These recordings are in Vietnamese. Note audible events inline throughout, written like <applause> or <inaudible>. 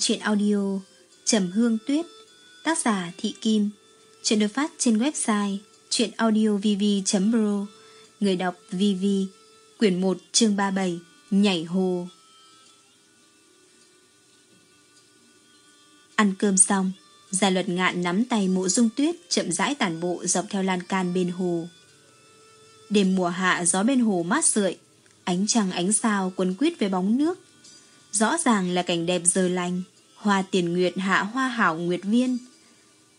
Chuyện audio Trầm Hương Tuyết, Tác giả Thị Kim. Chuyện được phát trên website chuyện audiovv.pro Người đọc VV Quyển 1 chương 37 Nhảy hồ. Ăn cơm xong, Gia luật ngạn nắm tay mộ dung tuyết Chậm rãi tản bộ dọc theo lan can bên hồ. Đêm mùa hạ, gió bên hồ mát rượi, Ánh trăng ánh sao quấn quýt với bóng nước. Rõ ràng là cảnh đẹp giờ lành. Hoa tiền nguyệt hạ hoa hảo nguyệt viên.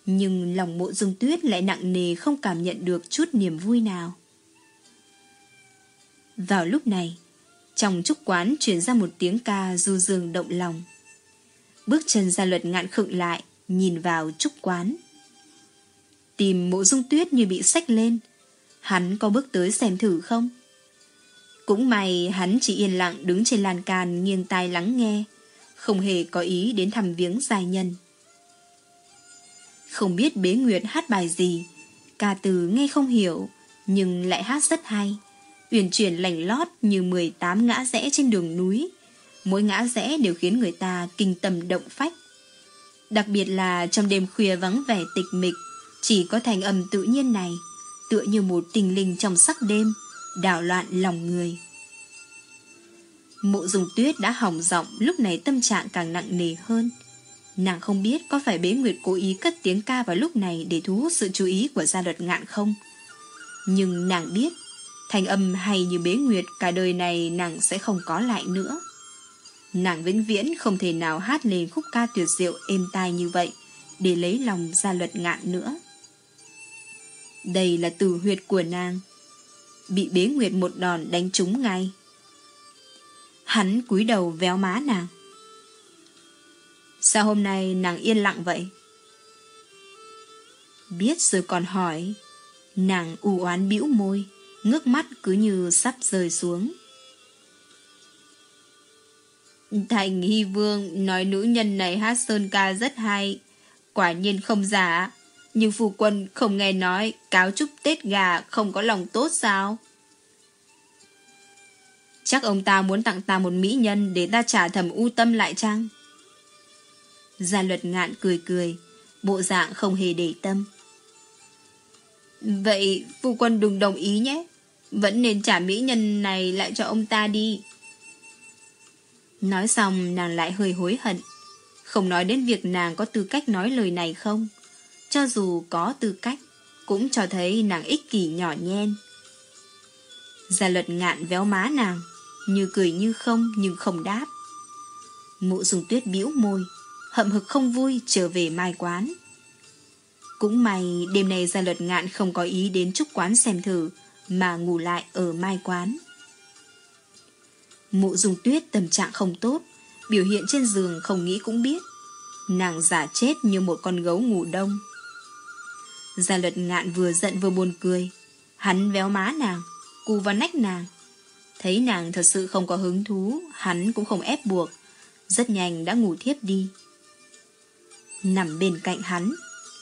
Nhưng lòng mộ dung tuyết lại nặng nề Không cảm nhận được chút niềm vui nào. Vào lúc này Trong trúc quán truyền ra một tiếng ca du dương động lòng. Bước chân ra luật ngạn khựng lại Nhìn vào trúc quán. Tìm mộ dung tuyết như bị sách lên Hắn có bước tới xem thử không? Cũng may hắn chỉ yên lặng đứng trên lan can nghiêng tai lắng nghe, không hề có ý đến thăm viếng giai nhân. Không biết bế nguyệt hát bài gì, ca từ nghe không hiểu, nhưng lại hát rất hay. Uyển chuyển lành lót như 18 ngã rẽ trên đường núi. Mỗi ngã rẽ đều khiến người ta kinh tầm động phách. Đặc biệt là trong đêm khuya vắng vẻ tịch mịch, chỉ có thành âm tự nhiên này, tựa như một tình linh trong sắc đêm, đảo loạn lòng người. Mộ dùng tuyết đã hỏng giọng lúc này tâm trạng càng nặng nề hơn. Nàng không biết có phải bế nguyệt cố ý cất tiếng ca vào lúc này để thu hút sự chú ý của gia luật ngạn không. Nhưng nàng biết, thành âm hay như bế nguyệt cả đời này nàng sẽ không có lại nữa. Nàng vĩnh viễn không thể nào hát lên khúc ca tuyệt diệu êm tai như vậy để lấy lòng gia luật ngạn nữa. Đây là từ huyệt của nàng, bị bế nguyệt một đòn đánh trúng ngay. Hắn cúi đầu véo má nàng. Sao hôm nay nàng yên lặng vậy? Biết rồi còn hỏi. Nàng u oán bĩu môi, ngước mắt cứ như sắp rơi xuống. Thành Hy Vương nói nữ nhân này hát sơn ca rất hay. Quả nhiên không giả. Nhưng phu quân không nghe nói cáo chúc Tết gà không có lòng tốt sao? Chắc ông ta muốn tặng ta một mỹ nhân để ta trả thầm u tâm lại chăng? Gia luật ngạn cười cười, bộ dạng không hề để tâm. Vậy phu quân đừng đồng ý nhé, vẫn nên trả mỹ nhân này lại cho ông ta đi. Nói xong nàng lại hơi hối hận, không nói đến việc nàng có tư cách nói lời này không. Cho dù có tư cách, cũng cho thấy nàng ích kỷ nhỏ nhen. Gia luật ngạn véo má nàng, như cười như không nhưng không đáp. Mụ dùng tuyết bĩu môi, hậm hực không vui trở về mai quán. Cũng may đêm nay gia luật ngạn không có ý đến trúc quán xem thử, mà ngủ lại ở mai quán. Mụ dùng tuyết tâm trạng không tốt, biểu hiện trên giường không nghĩ cũng biết. Nàng giả chết như một con gấu ngủ đông. Gia luật ngạn vừa giận vừa buồn cười. Hắn véo má nàng, cù vào nách nàng. Thấy nàng thật sự không có hứng thú, hắn cũng không ép buộc. Rất nhanh đã ngủ thiếp đi. Nằm bên cạnh hắn,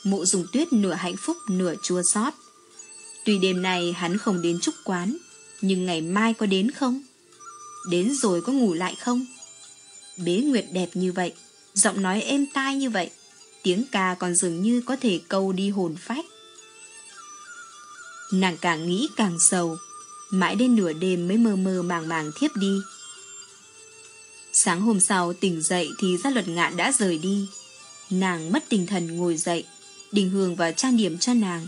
mụ dùng tuyết nửa hạnh phúc nửa chua xót. Tuy đêm nay hắn không đến trúc quán, nhưng ngày mai có đến không? Đến rồi có ngủ lại không? Bế Nguyệt đẹp như vậy, giọng nói êm tai như vậy, tiếng ca còn dường như có thể câu đi hồn phách. Nàng càng nghĩ càng sầu, mãi đến nửa đêm mới mơ mơ màng màng thiếp đi. Sáng hôm sau tỉnh dậy thì gia luật ngạn đã rời đi. Nàng mất tinh thần ngồi dậy, đình hương và trang điểm cho nàng,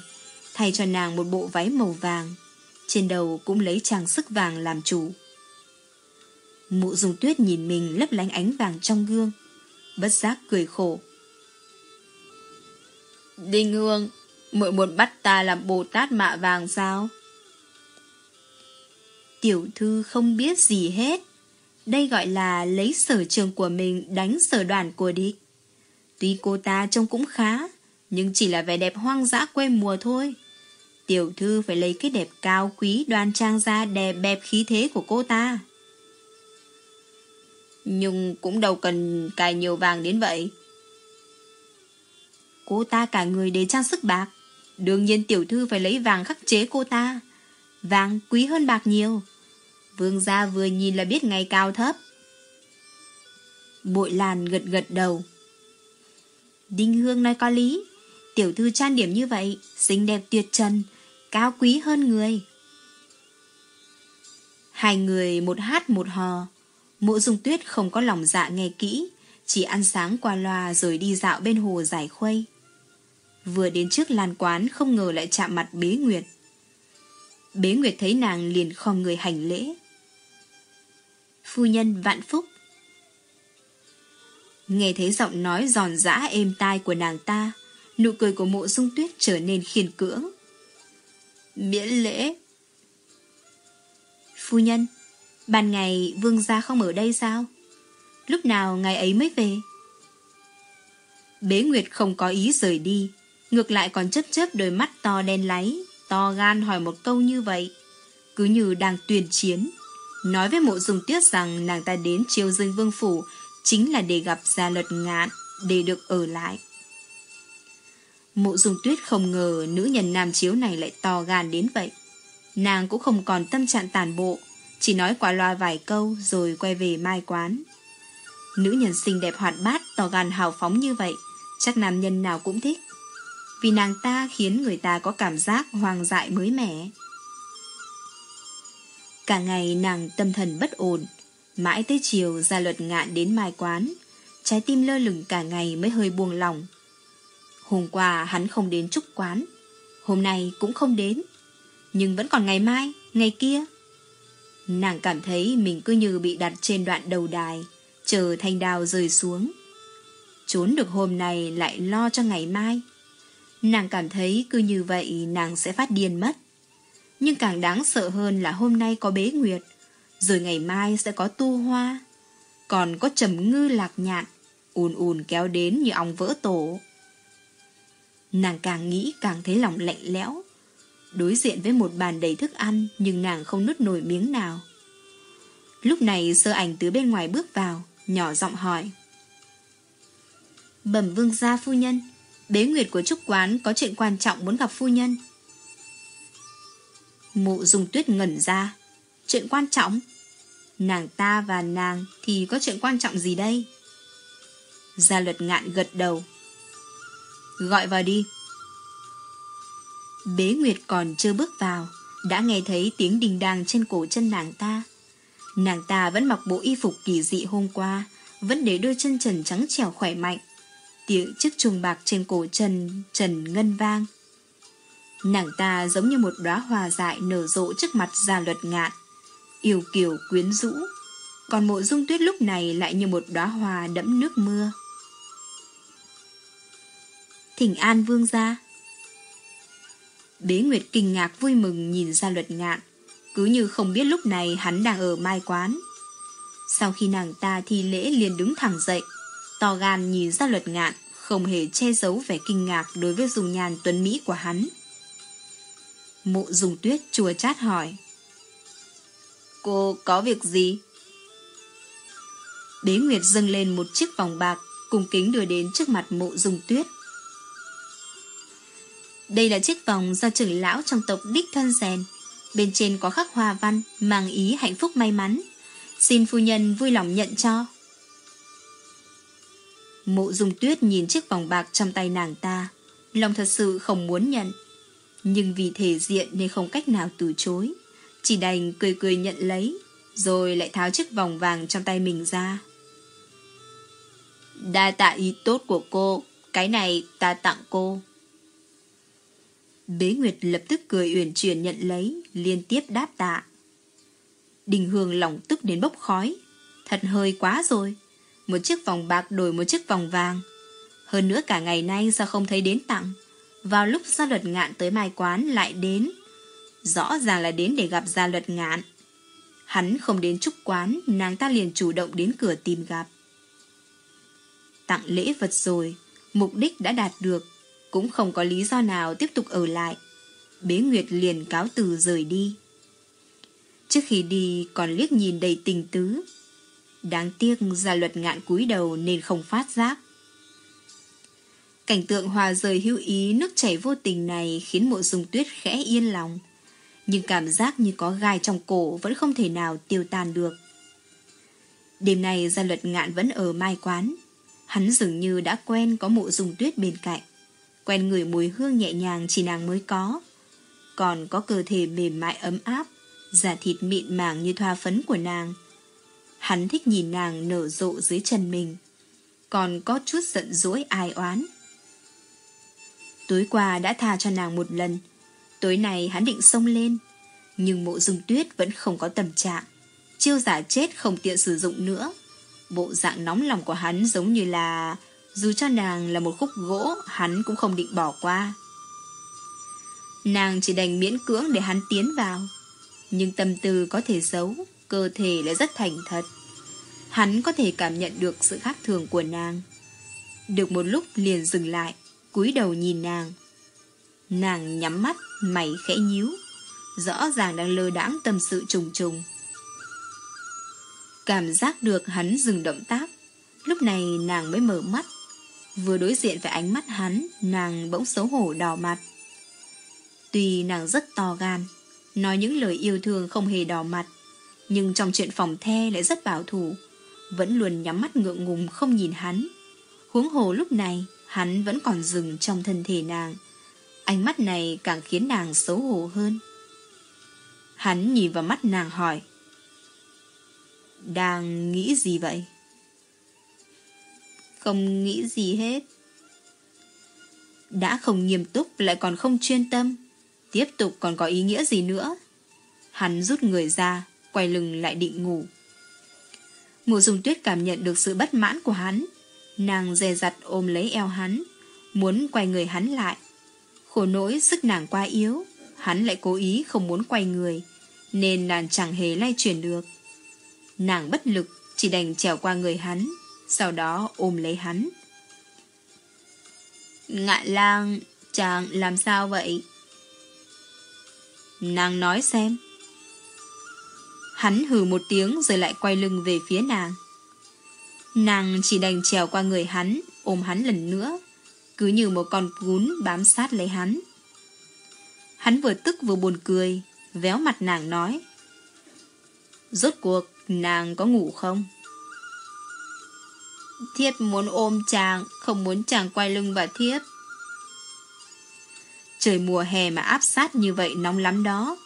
thay cho nàng một bộ váy màu vàng, trên đầu cũng lấy trang sức vàng làm chủ. Mụ dùng tuyết nhìn mình lấp lánh ánh vàng trong gương, bất giác cười khổ. Đinh Hương, muội muốn bắt ta làm Bồ Tát mạ vàng sao? Tiểu thư không biết gì hết. Đây gọi là lấy sở trường của mình đánh sở đoàn của địch. Tuy cô ta trông cũng khá, nhưng chỉ là vẻ đẹp hoang dã quê mùa thôi. Tiểu thư phải lấy cái đẹp cao quý đoan trang ra đè bẹp khí thế của cô ta. Nhưng cũng đâu cần cài nhiều vàng đến vậy. Cô ta cả người để trang sức bạc. Đương nhiên tiểu thư phải lấy vàng khắc chế cô ta. Vàng quý hơn bạc nhiều. Vương gia vừa nhìn là biết ngày cao thấp. Bội Lan gật gật đầu. Đinh Hương nói có lý. Tiểu thư trang điểm như vậy, xinh đẹp tuyệt trần, cao quý hơn người. Hai người một hát một hò. Mộ dung tuyết không có lòng dạ nghe kỹ, chỉ ăn sáng qua loa rồi đi dạo bên hồ giải khuây. Vừa đến trước lan quán không ngờ lại chạm mặt bế nguyệt. Bế nguyệt thấy nàng liền khom người hành lễ. Phu nhân vạn phúc. Nghe thấy giọng nói giòn giã êm tai của nàng ta, nụ cười của mộ dung tuyết trở nên khiên cưỡng. Miễn lễ. Phu nhân, ban ngày vương gia không ở đây sao? Lúc nào ngày ấy mới về? Bế Nguyệt không có ý rời đi, ngược lại còn chấp chớp đôi mắt to đen láy, to gan hỏi một câu như vậy, cứ như đang tuyên chiến. Nói với mộ dung tuyết rằng nàng ta đến triều dương vương phủ chính là để gặp gia luật ngạn, để được ở lại. Mộ dung tuyết không ngờ nữ nhân nam chiếu này lại to gan đến vậy. Nàng cũng không còn tâm trạng tàn bộ, chỉ nói qua loa vài câu rồi quay về mai quán. Nữ nhân xinh đẹp hoạt bát, to gan hào phóng như vậy, chắc nam nhân nào cũng thích. Vì nàng ta khiến người ta có cảm giác hoang dại mới mẻ. Cả ngày nàng tâm thần bất ổn, mãi tới chiều ra luật ngạn đến mai quán, trái tim lơ lửng cả ngày mới hơi buông lòng. Hôm qua hắn không đến trúc quán, hôm nay cũng không đến, nhưng vẫn còn ngày mai, ngày kia. Nàng cảm thấy mình cứ như bị đặt trên đoạn đầu đài, chờ thanh đào rơi xuống. Trốn được hôm nay lại lo cho ngày mai. Nàng cảm thấy cứ như vậy nàng sẽ phát điên mất. Nhưng càng đáng sợ hơn là hôm nay có bế nguyệt, rồi ngày mai sẽ có tu hoa. Còn có trầm ngư lạc nhạn, ùn ùn kéo đến như ong vỡ tổ. Nàng càng nghĩ càng thấy lòng lạnh lẽo. Đối diện với một bàn đầy thức ăn nhưng nàng không nứt nổi miếng nào. Lúc này sơ ảnh từ bên ngoài bước vào, nhỏ giọng hỏi. Bẩm vương gia phu nhân, bế nguyệt của trúc quán có chuyện quan trọng muốn gặp phu nhân. Mộ dùng tuyết ngẩn ra. Chuyện quan trọng? Nàng ta và nàng thì có chuyện quan trọng gì đây? Gia luật ngạn gật đầu. Gọi vào đi. Bế Nguyệt còn chưa bước vào, đã nghe thấy tiếng đình đàng trên cổ chân nàng ta. Nàng ta vẫn mặc bộ y phục kỳ dị hôm qua, vẫn để đôi chân trần trắng trẻo khỏe mạnh. Tiếng chiếc trùng bạc trên cổ trần trần ngân vang. Nàng ta giống như một đóa hoa dại nở rộ trước mặt gia luật ngạn, yêu kiều quyến rũ. Còn mộ dung tuyết lúc này lại như một đóa hoa đẫm nước mưa. Thỉnh an vương gia. Bế Nguyệt kinh ngạc vui mừng nhìn gia luật ngạn, cứ như không biết lúc này hắn đang ở mai quán. Sau khi nàng ta thi lễ liền đứng thẳng dậy, to gan nhìn ra luật ngạn, không hề che giấu vẻ kinh ngạc đối với dùng nhàn tuấn Mỹ của hắn. Mộ dùng tuyết chùa chát hỏi. Cô có việc gì? Đế Nguyệt dâng lên một chiếc vòng bạc, cùng kính đưa đến trước mặt mộ dùng tuyết. Đây là chiếc vòng do trưởng lão trong tộc đích thân rèn. Bên trên có khắc hoa văn, mang ý hạnh phúc may mắn. Xin phu nhân vui lòng nhận cho. Mộ dung tuyết nhìn chiếc vòng bạc trong tay nàng ta. Lòng thật sự không muốn nhận. Nhưng vì thể diện nên không cách nào từ chối. Chỉ đành cười cười nhận lấy, rồi lại tháo chiếc vòng vàng trong tay mình ra. Đa tạ ý tốt của cô, cái này ta tặng cô. Bế Nguyệt lập tức cười uyển chuyển nhận lấy, liên tiếp đáp tạ. Đình Hương lòng tức đến bốc khói. Thật hơi quá rồi. Một chiếc vòng bạc đổi một chiếc vòng vàng. Hơn nữa cả ngày nay sao không thấy đến tặng. Vào lúc gia luật ngạn tới mai quán lại đến. Rõ ràng là đến để gặp gia luật ngạn. Hắn không đến trúc quán, nàng ta liền chủ động đến cửa tìm gặp. Tặng lễ vật rồi, mục đích đã đạt được, cũng không có lý do nào tiếp tục ở lại. Bế Nguyệt liền cáo từ rời đi. Trước khi đi còn liếc nhìn đầy tình tứ. Đáng tiếc gia luật ngạn cúi đầu nên không phát giác. Cảnh tượng hòa rời hữu ý nước chảy vô tình này khiến mộ dung tuyết khẽ yên lòng. Nhưng cảm giác như có gai trong cổ vẫn không thể nào tiêu tan được. Đêm nay gia luật ngạn vẫn ở mai quán. Hắn dường như đã quen có mộ dung tuyết bên cạnh. Quen người mùi hương nhẹ nhàng chỉ nàng mới có. Còn có cơ thể mềm mại ấm áp, da thịt mịn màng như thoa phấn của nàng. Hắn thích nhìn nàng nở rộ dưới chân mình. Còn có chút giận dỗi ai oán. Tối qua đã tha cho nàng một lần. Tối nay hắn định xông lên. Nhưng mộ dung tuyết vẫn không có tâm trạng. Chiêu giả chết không tiện sử dụng nữa. Bộ dạng nóng lòng của hắn giống như là dù cho nàng là một khúc gỗ hắn cũng không định bỏ qua. Nàng chỉ đành miễn cưỡng để hắn tiến vào. Nhưng tâm tư có thể giấu, cơ thể lại rất thành thật. Hắn có thể cảm nhận được sự khác thường của nàng. Được một lúc liền dừng lại, cúi đầu nhìn nàng. Nàng nhắm mắt, mày khẽ nhíu. Rõ ràng đang lơ đãng tâm sự trùng trùng. Cảm giác được hắn dừng động tác. Lúc này nàng mới mở mắt. Vừa đối diện với ánh mắt hắn, nàng bỗng xấu hổ đỏ mặt. Tuy nàng rất to gan, nói những lời yêu thương không hề đỏ mặt, nhưng trong chuyện phòng the lại rất bảo thủ, vẫn luôn nhắm mắt ngượng ngùng không nhìn hắn. Huống hồ lúc này, hắn vẫn còn dừng trong thân thể nàng. Ánh mắt này càng khiến nàng xấu hổ hơn. Hắn nhìn vào mắt nàng hỏi. Đang nghĩ gì vậy? Không nghĩ gì hết. Đã không nghiêm túc lại còn không chuyên tâm. Tiếp tục còn có ý nghĩa gì nữa? Hắn rút người ra, quay lưng lại định ngủ. Mộ dung tuyết cảm nhận được sự bất mãn của hắn. Nàng dè dặt ôm lấy eo hắn, muốn quay người hắn lại. Khổ nỗi sức nàng quá yếu, hắn lại cố ý không muốn quay người, nên nàng chẳng hề lay chuyển được. Nàng bất lực, chỉ đành trèo qua người hắn, sau đó ôm lấy hắn. Ngạ lang, chàng làm sao vậy? Nàng nói xem. Hắn hừ một tiếng rồi lại quay lưng về phía nàng. Nàng chỉ đành trèo qua người hắn, ôm hắn lần nữa, cứ như một con cún bám sát lấy hắn. Hắn vừa tức vừa buồn cười, véo mặt nàng nói. Rốt cuộc, nàng có ngủ không? Thiếp muốn ôm chàng, không muốn chàng quay lưng vào thiếp. Trời mùa hè mà áp sát như vậy nóng lắm đó.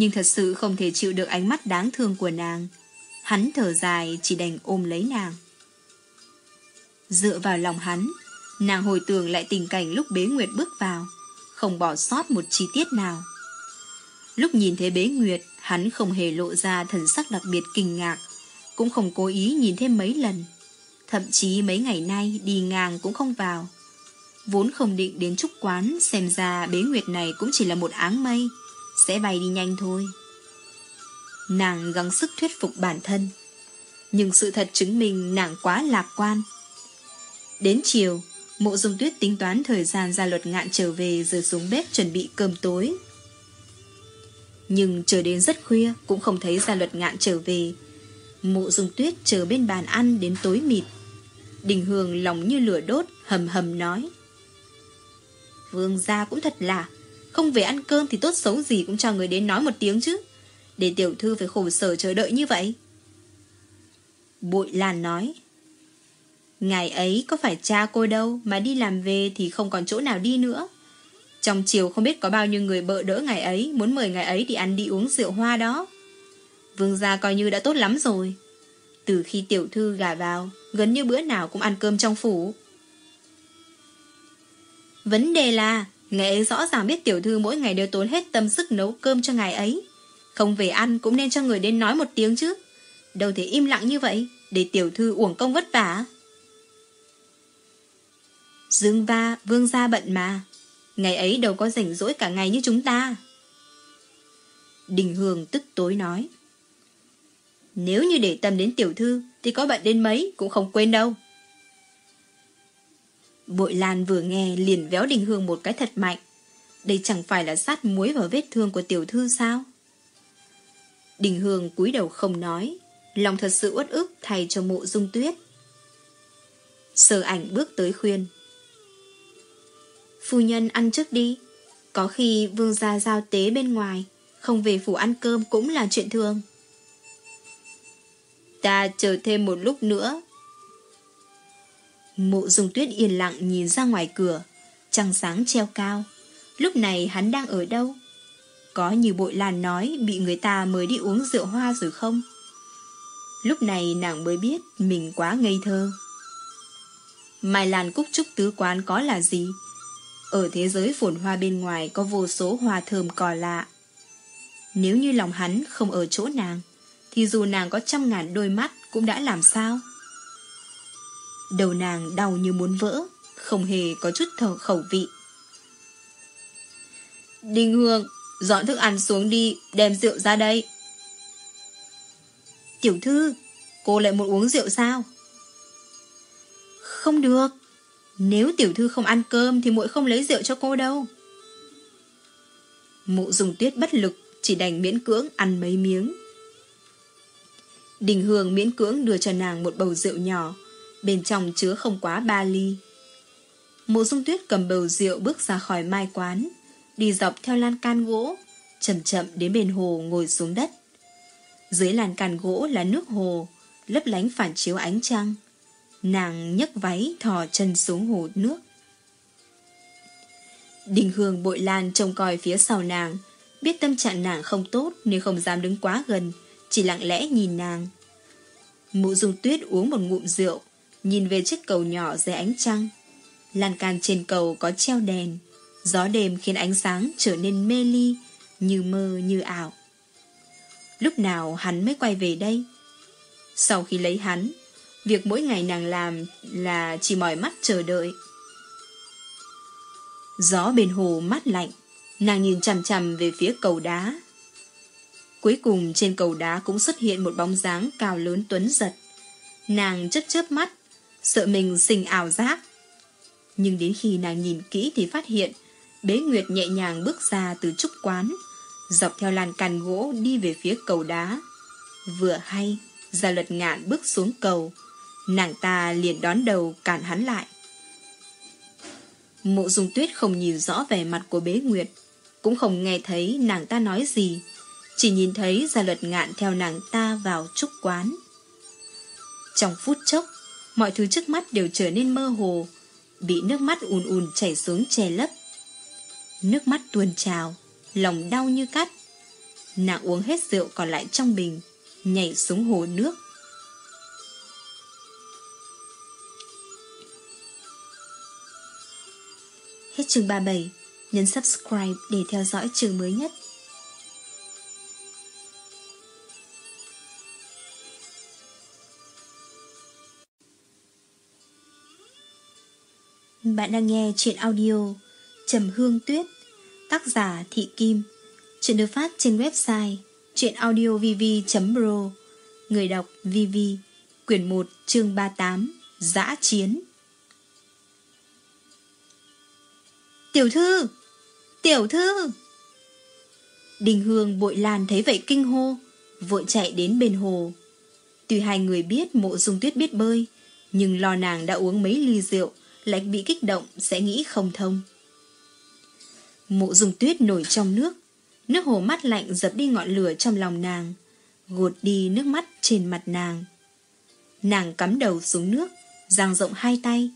Nhưng thật sự không thể chịu được ánh mắt đáng thương của nàng. Hắn thở dài chỉ đành ôm lấy nàng. Dựa vào lòng hắn, nàng hồi tưởng lại tình cảnh lúc bế nguyệt bước vào, không bỏ sót một chi tiết nào. Lúc nhìn thấy bế nguyệt, hắn không hề lộ ra thần sắc đặc biệt kinh ngạc, cũng không cố ý nhìn thêm mấy lần. Thậm chí mấy ngày nay đi ngang cũng không vào. Vốn không định đến trúc quán, xem ra bế nguyệt này cũng chỉ là một áng mây, sẽ bay đi nhanh thôi. Nàng gắng sức thuyết phục bản thân, nhưng sự thật chứng minh nàng quá lạc quan. Đến chiều, mộ dung tuyết tính toán thời gian ra luật ngạn trở về rồi xuống bếp chuẩn bị cơm tối. Nhưng chờ đến rất khuya cũng không thấy gia luật ngạn trở về. Mộ dung tuyết chờ bên bàn ăn đến tối mịt. Đình Hương lòng như lửa đốt, hầm hầm nói. Vương gia cũng thật là, không về ăn cơm thì tốt xấu gì cũng cho người đến nói một tiếng chứ. Để tiểu thư phải khổ sở chờ đợi như vậy. Bội Lan nói. Ngày ấy có phải cha cô đâu mà đi làm về thì không còn chỗ nào đi nữa. Trong chiều không biết có bao nhiêu người bợ đỡ ngày ấy muốn mời ngày ấy đi ăn đi uống rượu hoa đó. Vương gia coi như đã tốt lắm rồi. Từ khi tiểu thư gả vào, gần như bữa nào cũng ăn cơm trong phủ. Vấn đề là, ngày ấy rõ ràng biết tiểu thư mỗi ngày đều tốn hết tâm sức nấu cơm cho ngài ấy. Không về ăn cũng nên cho người đến nói một tiếng chứ. Đâu thể im lặng như vậy, để tiểu thư uổng công vất vả. Dương va, vương gia bận mà. Ngày ấy đâu có rảnh rỗi cả ngày như chúng ta. Đình Hương tức tối nói. Nếu như để tâm đến tiểu thư thì có bận đến mấy cũng không quên đâu. Bội Lan vừa nghe liền véo Đình Hương một cái thật mạnh. Đây chẳng phải là sát muối vào vết thương của tiểu thư sao? Đình Hương cúi đầu không nói, lòng thật sự uất ức thay cho mộ dung tuyết. Sơ ảnh bước tới khuyên. Phu nhân ăn trước đi, có khi vương gia giao tế bên ngoài, không về phủ ăn cơm cũng là chuyện thường. Ta chờ thêm một lúc nữa. Mộ dung tuyết yên lặng nhìn ra ngoài cửa, trăng sáng treo cao. Lúc này hắn đang ở đâu? Có như bội lan nói bị người ta mới đi uống rượu hoa rồi không? Lúc này nàng mới biết mình quá ngây thơ. Mai Lan Cúc Trúc Tứ Quán có là gì? Ở thế giới phồn hoa bên ngoài có vô số hoa thơm cò lạ. Nếu như lòng hắn không ở chỗ nàng, thì dù nàng có trăm ngàn đôi mắt cũng đã làm sao? Đầu nàng đau như muốn vỡ, không hề có chút thở khẩu vị. Đinh Hương, dọn thức ăn xuống đi, đem rượu ra đây. Tiểu thư, cô lại muốn uống rượu sao? Không được. Nếu tiểu thư không ăn cơm thì muội không lấy rượu cho cô đâu. Mụ dùng tuyết bất lực, chỉ đành miễn cưỡng ăn mấy miếng. Đình Hương miễn cưỡng đưa cho nàng một bầu rượu nhỏ, bên trong chứa không quá ba ly. Mộ dung tuyết cầm bầu rượu bước ra khỏi mai quán, đi dọc theo lan can gỗ, chậm chậm đến bên hồ ngồi xuống đất. Dưới lan can gỗ là nước hồ, lấp lánh phản chiếu ánh trăng. Nàng nhấc váy thò chân xuống hồ nước. Đình Hương bội lan trông coi phía sau nàng, biết tâm trạng nàng không tốt nên không dám đứng quá gần, chỉ lặng lẽ nhìn nàng. Mụ dung tuyết uống một ngụm rượu, nhìn về chiếc cầu nhỏ dưới ánh trăng. Lan can trên cầu có treo đèn, gió đêm khiến ánh sáng trở nên mê ly, như mơ như ảo. Lúc nào hắn mới quay về đây? Sau khi lấy hắn, việc mỗi ngày nàng làm là chỉ mỏi mắt chờ đợi. Gió bên hồ mát lạnh, nàng nhìn chằm chằm về phía cầu đá. Cuối cùng trên cầu đá cũng xuất hiện một bóng dáng cao lớn tuấn giật. Nàng chớp chớp mắt, sợ mình sinh ảo giác. Nhưng đến khi nàng nhìn kỹ thì phát hiện Bế Nguyệt nhẹ nhàng bước ra từ trúc quán, dọc theo lan can gỗ đi về phía cầu đá. Vừa hay, Gia luật ngạn bước xuống cầu, nàng ta liền đón đầu cản hắn lại. Mộ dung tuyết không nhìn rõ vẻ mặt của bế nguyệt, cũng không nghe thấy nàng ta nói gì, chỉ nhìn thấy gia luật ngạn theo nàng ta vào trúc quán. Trong phút chốc, mọi thứ trước mắt đều trở nên mơ hồ, bị nước mắt ùn ùn chảy xuống che lấp. Nước mắt tuôn trào, lòng đau như cắt. Nàng uống hết rượu còn lại trong bình, nhảy xuống hồ nước. Hết chương 37, nhấn subscribe để theo dõi chương mới nhất. Bạn đang nghe chuyện audio Trầm Hương Tuyết, Tác giả Thị Kim, Chuyện được phát trên website chuyenaudiovv.pro Người đọc VV Quyển 1 chương 38 Giã Chiến Tiểu thư! Tiểu thư! Đình Hương bội lan thấy vậy kinh hô, Vội chạy đến bên hồ Tuy hai người biết mộ dung tuyết biết bơi, Nhưng lo nàng đã uống mấy ly rượu lại bị kích động sẽ nghĩ không thông Mộ dùng tuyết nổi trong nước Nước hồ mắt lạnh dập đi ngọn lửa trong lòng nàng, gột đi nước mắt trên mặt nàng. Nàng cắm đầu xuống nước, dang rộng hai tay.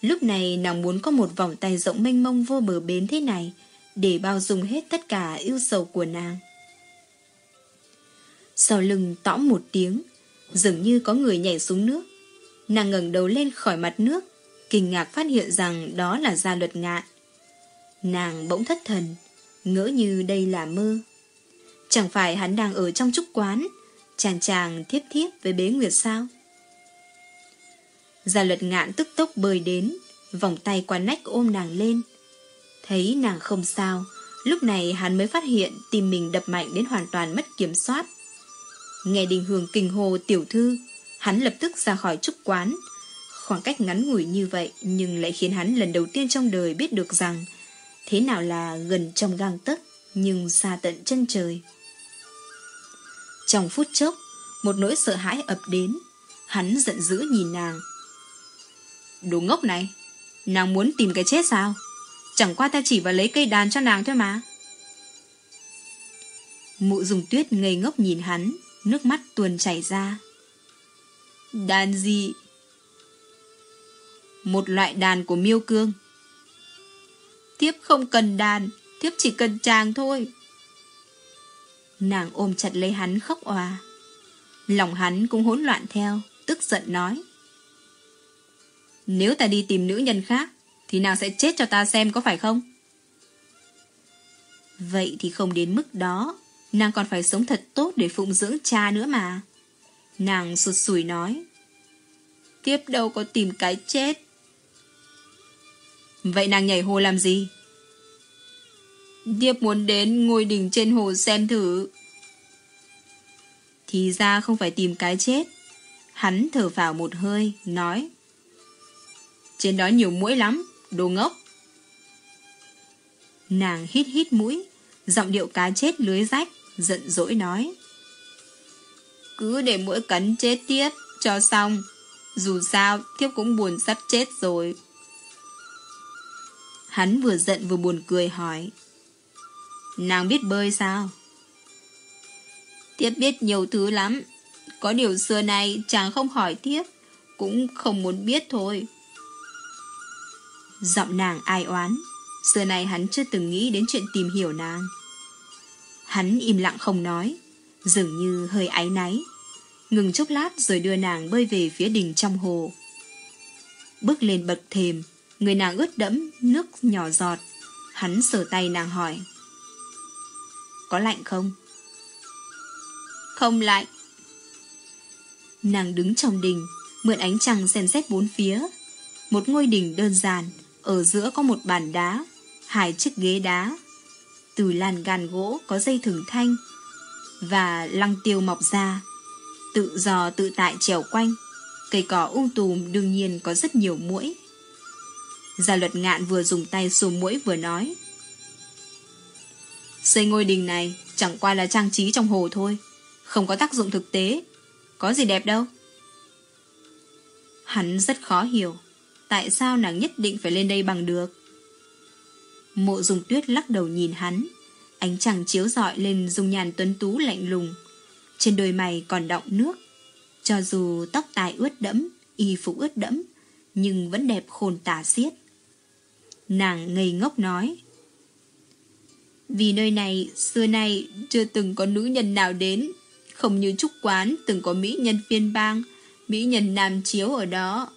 Lúc này nàng muốn có một vòng tay rộng mênh mông vô bờ bến thế này, để bao dung hết tất cả yêu sầu của nàng. Sau lưng tõm một tiếng, dường như có người nhảy xuống nước. Nàng ngẩng đầu lên khỏi mặt nước, kinh ngạc phát hiện rằng đó là gia luật ngạn. Nàng bỗng thất thần, ngỡ như đây là mơ. Chẳng phải hắn đang ở trong trúc quán, chàng chàng thiếp thiếp với bế nguyệt sao? Gia luật ngạn tức tốc bơi đến, vòng tay qua nách ôm nàng lên. Thấy nàng không sao, lúc này hắn mới phát hiện tim mình đập mạnh đến hoàn toàn mất kiểm soát. Nghe đình hương kinh hồ tiểu thư, hắn lập tức ra khỏi trúc quán. Khoảng cách ngắn ngủi như vậy nhưng lại khiến hắn lần đầu tiên trong đời biết được rằng Thế nào là gần trong gang tấc nhưng xa tận chân trời. Trong phút chốc, một nỗi sợ hãi ập đến, hắn giận dữ nhìn nàng. Đồ ngốc này, nàng muốn tìm cái chết sao? Chẳng qua ta chỉ vào lấy cây đàn cho nàng thôi mà. Mụ dùng tuyết ngây ngốc nhìn hắn, nước mắt tuôn chảy ra. Đàn gì? Một loại đàn của miêu cương. Tiếp không cần đàn, tiếp chỉ cần chàng thôi. Nàng ôm chặt lấy hắn khóc òa. Lòng hắn cũng hỗn loạn theo, tức giận nói. Nếu ta đi tìm nữ nhân khác, thì nàng sẽ chết cho ta xem có phải không? Vậy thì không đến mức đó, nàng còn phải sống thật tốt để phụng dưỡng cha nữa mà. Nàng sụt sùi nói. Tiếp đâu có tìm cái chết. Vậy nàng nhảy hồ làm gì? điệp muốn đến ngôi đỉnh trên hồ xem thử. Thì ra không phải tìm cái chết. Hắn thở vào một hơi, nói. Trên đó nhiều mũi lắm, đồ ngốc. Nàng hít hít mũi, giọng điệu cá chết lưới rách, giận dỗi nói. Cứ để mũi cắn chết tiếp, cho xong. Dù sao, thiếp cũng buồn sắp chết rồi. Hắn vừa giận vừa buồn cười hỏi. Nàng biết bơi sao? Tiếp biết nhiều thứ lắm. Có điều xưa nay chàng không hỏi tiếp, cũng không muốn biết thôi. Giọng nàng ai oán, xưa nay hắn chưa từng nghĩ đến chuyện tìm hiểu nàng. Hắn im lặng không nói, dường như hơi áy náy. Ngừng chốc lát rồi đưa nàng bơi về phía đình trong hồ. Bước lên bậc thềm, người nàng ướt đẫm, nước nhỏ giọt. Hắn sờ tay nàng hỏi. Có lạnh không? Không lạnh. Nàng đứng trong đình, mượn ánh trăng xem xét bốn phía. Một ngôi đình đơn giản, ở giữa có một bàn đá, hai chiếc ghế đá. Từ làn gàn gỗ có dây thừng thanh và lăng tiêu mọc ra. Tự do tự tại trèo quanh, cây cỏ ung tùm đương nhiên có rất nhiều mũi. Gia luật ngạn vừa dùng tay xù mũi vừa nói. Xây ngôi đình này chẳng qua là trang trí trong hồ thôi, không có tác dụng thực tế, có gì đẹp đâu. Hắn rất khó hiểu, tại sao nàng nhất định phải lên đây bằng được. Mộ dùng tuyết lắc đầu nhìn hắn, ánh trăng chiếu rọi lên dung nhàn tuấn tú lạnh lùng, trên đôi mày còn đọng nước. Cho dù tóc tai ướt đẫm, y phục ướt đẫm, nhưng vẫn đẹp khôn tả xiết. Nàng ngây ngốc nói. Vì nơi này xưa nay chưa từng có nữ nhân nào đến, không như trúc quán từng có mỹ nhân phiên bang, mỹ nhân nam chiếu ở đó.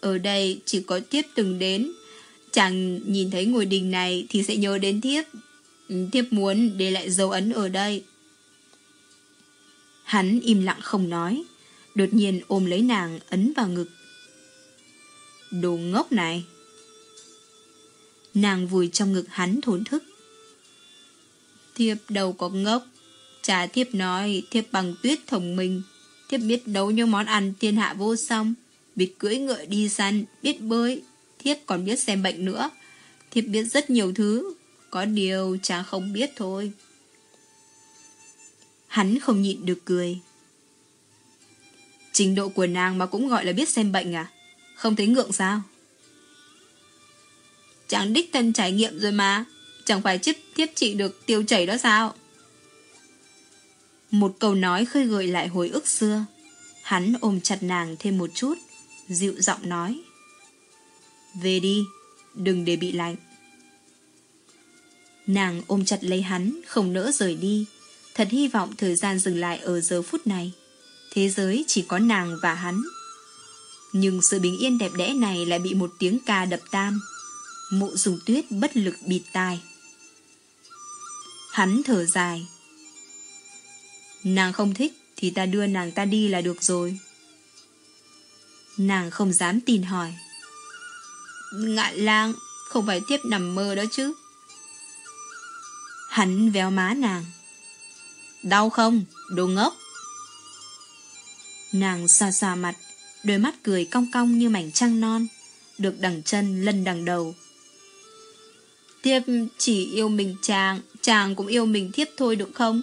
Ở đây chỉ có thiếp từng đến, chàng nhìn thấy ngôi đình này thì sẽ nhớ đến thiếp. Thiếp muốn để lại dấu ấn ở đây. Hắn im lặng không nói, đột nhiên ôm lấy nàng ấn vào ngực. Đồ ngốc này! Nàng vùi trong ngực hắn thốn thức. Thiếp đâu có ngốc. Cha thiếp nói thiếp bằng tuyết thông minh. Thiếp biết nấu những món ăn thiên hạ vô song. Biết cưỡi ngựa đi săn, biết bơi. Thiếp còn biết xem bệnh nữa. Thiếp biết rất nhiều thứ. Có điều cha không biết thôi. Hắn không nhịn được cười. Trình độ của nàng mà cũng gọi là biết xem bệnh à? Không thấy ngượng sao? Chẳng đích thân trải nghiệm rồi mà. Chẳng phải chiếc tiếp trị được tiêu chảy đó sao? Một câu nói khơi gợi lại hồi ức xưa. Hắn ôm chặt nàng thêm một chút, dịu giọng nói. Về đi, đừng để bị lạnh. Nàng ôm chặt lấy hắn, không nỡ rời đi. Thật hy vọng thời gian dừng lại ở giờ phút này. Thế giới chỉ có nàng và hắn. Nhưng sự bình yên đẹp đẽ này lại bị một tiếng ca đập tan. Mộ dùng tuyết bất lực bịt tai. Hắn thở dài. Nàng không thích thì ta đưa nàng ta đi là được rồi. Nàng không dám tin hỏi. Ngạn lang, không phải tiếp nằm mơ đó chứ. Hắn véo má nàng. Đau không, đồ ngốc. Nàng xoa xoa mặt, đôi mắt cười cong cong như mảnh trăng non, được đằng chân lân đằng đầu. Tiếp chỉ yêu mình chàng, chàng cũng yêu mình thiếp thôi được không?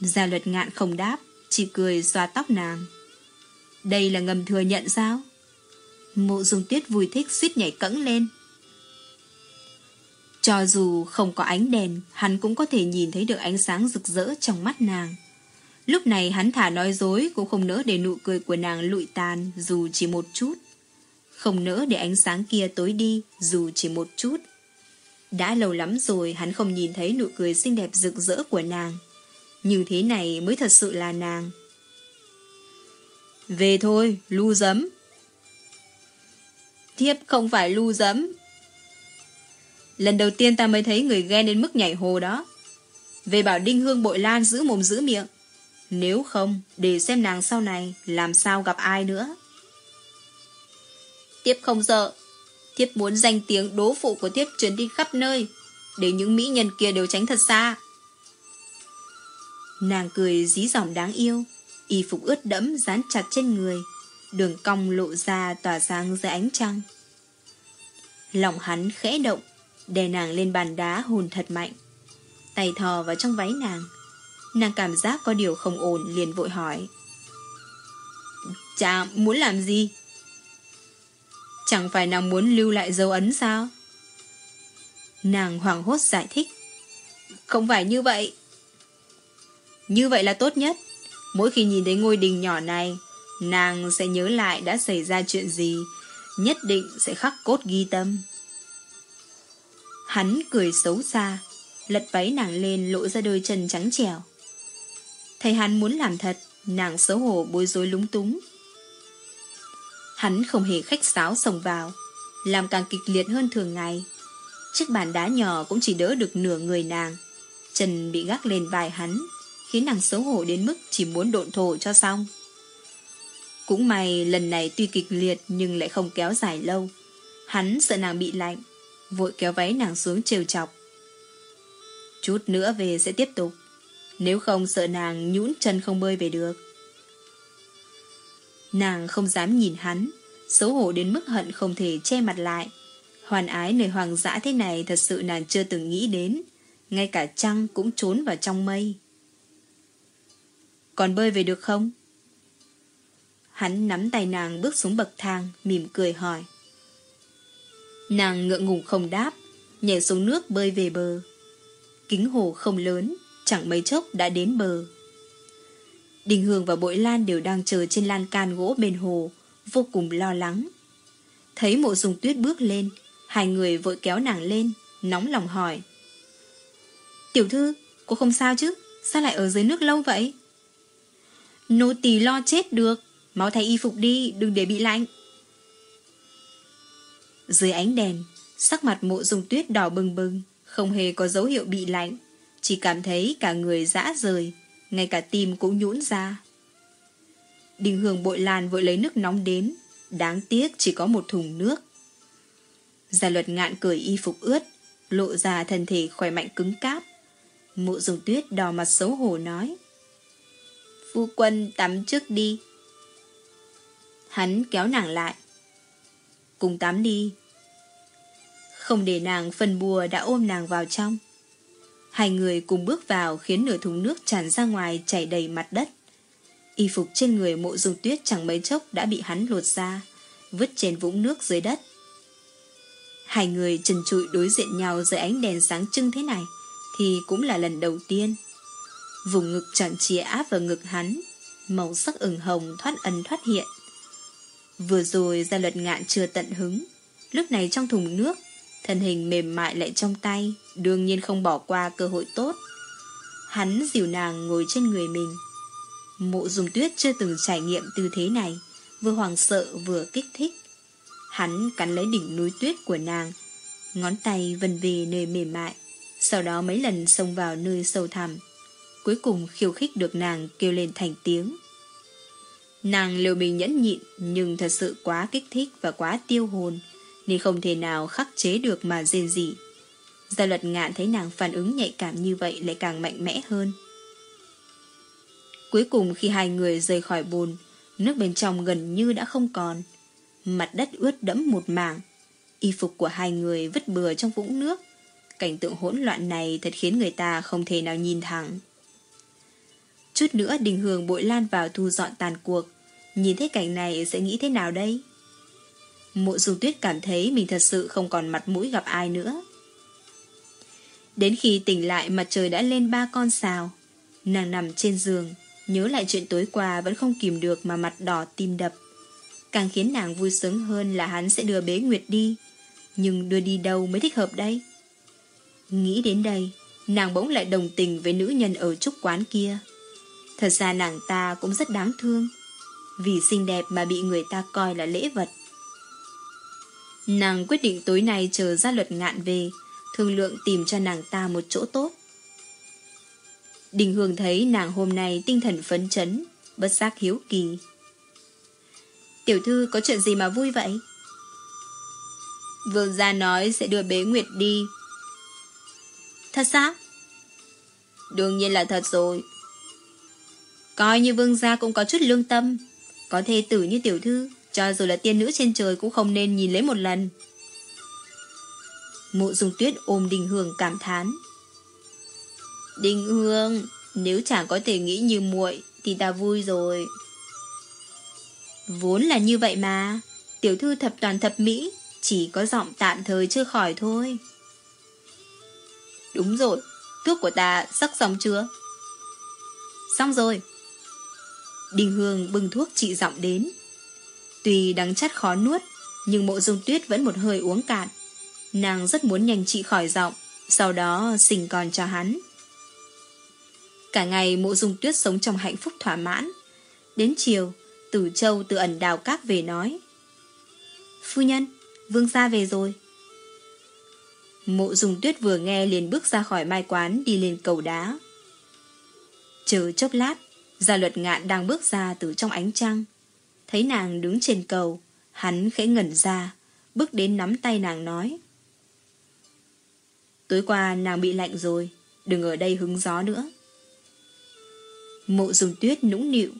Gia luật ngạn không đáp, chỉ cười xoa tóc nàng. Đây là ngầm thừa nhận sao? Mộ dung tuyết vui thích suýt nhảy cẫng lên. Cho dù không có ánh đèn, hắn cũng có thể nhìn thấy được ánh sáng rực rỡ trong mắt nàng. Lúc này hắn thả nói dối cũng không nỡ để nụ cười của nàng lụi tàn dù chỉ một chút. Không nỡ để ánh sáng kia tối đi dù chỉ một chút. Đã lâu lắm rồi hắn không nhìn thấy nụ cười xinh đẹp rực rỡ của nàng. Như thế này mới thật sự là nàng. Về thôi, lưu giấm. Thiếp không phải lưu giấm. Lần đầu tiên ta mới thấy người ghen đến mức nhảy hồ đó. Về bảo Đinh Hương bội lan giữ mồm giữ miệng. Nếu không, để xem nàng sau này làm sao gặp ai nữa. Tiếp không sợ. Tiếp muốn danh tiếng đố phụ của tiếp truyền đi khắp nơi, để những mỹ nhân kia đều tránh thật xa. Nàng cười dí dỏm đáng yêu, y phục ướt đẫm dán chặt trên người, đường cong lộ ra tỏa sáng dưới ánh trăng. Lòng hắn khẽ động, đè nàng lên bàn đá hồn thật mạnh. Tay thò vào trong váy nàng. Nàng cảm giác có điều không ổn liền vội hỏi. Chà, muốn làm gì? Chẳng phải nàng muốn lưu lại dấu ấn sao? Nàng hoảng hốt giải thích. Không phải như vậy. Như vậy là tốt nhất. Mỗi khi nhìn thấy ngôi đình nhỏ này, nàng sẽ nhớ lại đã xảy ra chuyện gì, nhất định sẽ khắc cốt ghi tâm. Hắn cười xấu xa, lật váy nàng lên lộ ra đôi chân trắng trẻo. Thấy hắn muốn làm thật, nàng xấu hổ bối rối lúng túng. Hắn không hề khách sáo sồng vào, làm càng kịch liệt hơn thường ngày. Chiếc bàn đá nhỏ cũng chỉ đỡ được nửa người nàng. Chân bị gác lên vai hắn, khiến nàng xấu hổ đến mức chỉ muốn độn thổ cho xong. Cũng may lần này tuy kịch liệt nhưng lại không kéo dài lâu. Hắn sợ nàng bị lạnh, vội kéo váy nàng xuống trêu chọc. Chút nữa về sẽ tiếp tục, nếu không sợ nàng nhũn chân không bơi về được. Nàng không dám nhìn hắn, xấu hổ đến mức hận không thể che mặt lại. Hoàn ái nơi hoàng dã thế này thật sự nàng chưa từng nghĩ đến, ngay cả trăng cũng trốn vào trong mây. Còn bơi về được không? Hắn nắm tay nàng bước xuống bậc thang, mỉm cười hỏi. Nàng ngượng ngùng không đáp, nhảy xuống nước bơi về bờ. Kính hồ không lớn, chẳng mấy chốc đã đến bờ. Đình Hương và Bội Lan đều đang chờ trên lan can gỗ bên hồ, vô cùng lo lắng. Thấy mộ dùng tuyết bước lên, hai người vội kéo nàng lên, nóng lòng hỏi. Tiểu thư, cô không sao chứ? Sao lại ở dưới nước lâu vậy? Nô tỳ lo chết được, mau thay y phục đi, đừng để bị lạnh. Dưới ánh đèn, sắc mặt mộ dùng tuyết đỏ bừng bừng, không hề có dấu hiệu bị lạnh, chỉ cảm thấy cả người dã rời, ngay cả tim cũng nhũn ra. Đình hương bội lan vội lấy nước nóng đến, đáng tiếc chỉ có một thùng nước. Gia luật ngạn cởi y phục ướt, lộ ra thân thể khỏe mạnh cứng cáp. Mộ dùng tuyết đỏ mặt xấu hổ nói. Phu quân tắm trước đi. Hắn kéo nàng lại. Cùng tắm đi. Không để nàng phần bùa đã ôm nàng vào trong. Hai người cùng bước vào khiến nửa thùng nước tràn ra ngoài chảy đầy mặt đất. Y phục trên người mộ dung tuyết chẳng mấy chốc đã bị hắn lột ra, vứt trên vũng nước dưới đất. Hai người trần trụi đối diện nhau dưới ánh đèn sáng trưng thế này thì cũng là lần đầu tiên. Vùng ngực tròn trịa áp vào ngực hắn, màu sắc ửng hồng thoát ẩn thoát hiện. Vừa rồi ra luật ngạn chưa tận hứng, lúc này trong thùng nước, thân hình mềm mại lại trong tay, đương nhiên không bỏ qua cơ hội tốt. Hắn dìu nàng ngồi trên người mình. Mộ dùng tuyết chưa từng trải nghiệm tư thế này, vừa hoàng sợ vừa kích thích. Hắn cắn lấy đỉnh núi tuyết của nàng, ngón tay vần về nơi mềm mại, sau đó mấy lần xông vào nơi sâu thẳm. Cuối cùng khiêu khích được nàng kêu lên thành tiếng. Nàng liều mình nhẫn nhịn nhưng thật sự quá kích thích và quá tiêu hồn, nên không thể nào khắc chế được mà rên rỉ. Gia luật ngạn thấy nàng phản ứng nhạy cảm như vậy lại càng mạnh mẽ hơn. Cuối cùng khi hai người rời khỏi bồn, nước bên trong gần như đã không còn. Mặt đất ướt đẫm một mảng. Y phục của hai người vứt bừa trong vũng nước. Cảnh tượng hỗn loạn này thật khiến người ta không thể nào nhìn thẳng. Chút nữa đình hương bội lan vào thu dọn tàn cuộc. Nhìn thấy cảnh này sẽ nghĩ thế nào đây? Mộ dung tuyết cảm thấy mình thật sự không còn mặt mũi gặp ai nữa. Đến khi tỉnh lại mặt trời đã lên ba con sao. Nàng nằm trên giường, Nhớ lại chuyện tối qua vẫn không kìm được mà mặt đỏ tim đập. Càng khiến nàng vui sướng hơn là hắn sẽ đưa bế Nguyệt đi. Nhưng đưa đi đâu mới thích hợp đây? Nghĩ đến đây, nàng bỗng lại đồng tình với nữ nhân ở trúc quán kia. Thật ra nàng ta cũng rất đáng thương. Vì xinh đẹp mà bị người ta coi là lễ vật. Nàng quyết định tối nay chờ ra luật ngạn về, thương lượng tìm cho nàng ta một chỗ tốt. Đình Hương thấy nàng hôm nay tinh thần phấn chấn, bất giác hiếu kỳ. Tiểu thư có chuyện gì mà vui vậy? Vương gia nói sẽ đưa bế Nguyệt đi. Thật sao? Đương nhiên là thật rồi. Coi như vương gia cũng có chút lương tâm. Có thê tử như tiểu thư, cho dù là tiên nữ trên trời cũng không nên nhìn lấy một lần. Mộ dung tuyết ôm Đình Hương cảm thán. Đình Hương, nếu chẳng có thể nghĩ như muội thì ta vui rồi. Vốn là như vậy mà, tiểu thư thập toàn thập mỹ, chỉ có giọng tạm thời chưa khỏi thôi. Đúng rồi, thuốc của ta sắc xong chưa? Xong rồi. Đình Hương bưng thuốc trị giọng đến. Tuy đắng chắt khó nuốt, nhưng mộ dung tuyết vẫn một hơi uống cạn. Nàng rất muốn nhanh trị khỏi giọng, sau đó sinh con cho hắn. Cả ngày mộ dung tuyết sống trong hạnh phúc thỏa mãn. Đến chiều, Tử Châu từ ẩn đào các về nói. Phu nhân, vương gia về rồi. Mộ dung tuyết vừa nghe liền bước ra khỏi mai quán đi lên cầu đá. Chờ chốc lát, gia luật ngạn đang bước ra từ trong ánh trăng. Thấy nàng đứng trên cầu, hắn khẽ ngẩn ra, bước đến nắm tay nàng nói. Tối qua nàng bị lạnh rồi, đừng ở đây hứng gió nữa. Mộ dùng tuyết nũng nịu.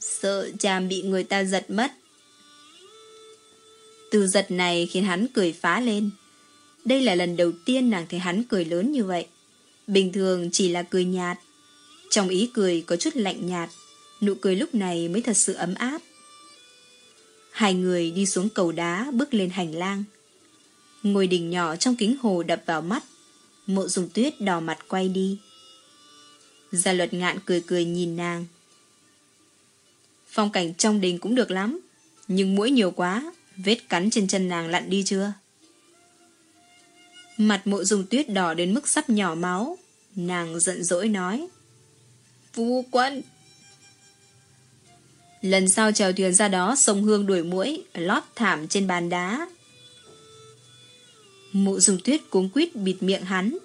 Sợ chàm bị người ta giật mất. Từ giật này khiến hắn cười phá lên. Đây là lần đầu tiên nàng thấy hắn cười lớn như vậy. Bình thường chỉ là cười nhạt. Trong ý cười có chút lạnh nhạt. Nụ cười lúc này mới thật sự ấm áp. Hai người đi xuống cầu đá bước lên hành lang. Ngôi đình nhỏ trong kính hồ đập vào mắt. Mộ dùng tuyết đỏ mặt quay đi. Gia luật ngạn cười cười nhìn nàng. Phong cảnh trong đình cũng được lắm, nhưng mũi nhiều quá, vết cắn trên chân nàng lặn đi chưa? Mặt mộ dùng tuyết đỏ đến mức sắp nhỏ máu, nàng giận dỗi nói. Phu quân! Lần sau trèo thuyền ra đó sông hương đuổi mũi, lót thảm trên bàn đá. mụ dùng tuyết cuống quýt bịt miệng hắn,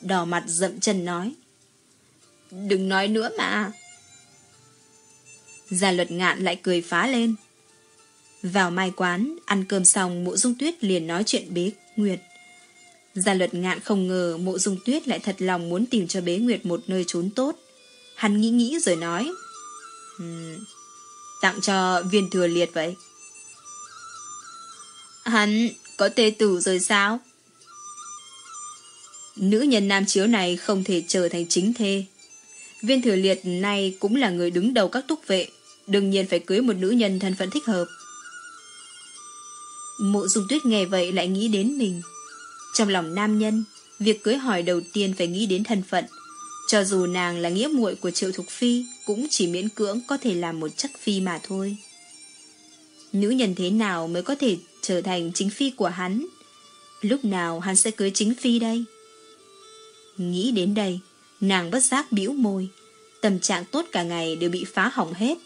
đỏ mặt dậm chân nói. Đừng nói nữa mà. Gia luật ngạn lại cười phá lên. Vào mai quán, ăn cơm xong mụ dung tuyết liền nói chuyện bế Nguyệt. Gia luật ngạn không ngờ mộ dung tuyết lại thật lòng muốn tìm cho bế Nguyệt một nơi trốn tốt. Hắn nghĩ nghĩ rồi nói. Um, tặng cho viên thừa liệt vậy. Hắn có tê tử rồi sao? Nữ nhân nam chiếu này không thể trở thành chính thê. Viên thừa liệt nay cũng là người đứng đầu các túc vệ, đương nhiên phải cưới một nữ nhân thân phận thích hợp. Mộ dung tuyết nghe vậy lại nghĩ đến mình. Trong lòng nam nhân, việc cưới hỏi đầu tiên phải nghĩ đến thân phận. Cho dù nàng là nghĩa muội của triệu thục phi, cũng chỉ miễn cưỡng có thể làm một chắc phi mà thôi. Nữ nhân thế nào mới có thể trở thành chính phi của hắn? Lúc nào hắn sẽ cưới chính phi đây? Nghĩ đến đây, Nàng bất giác bĩu môi, tâm trạng tốt cả ngày đều bị phá hỏng hết.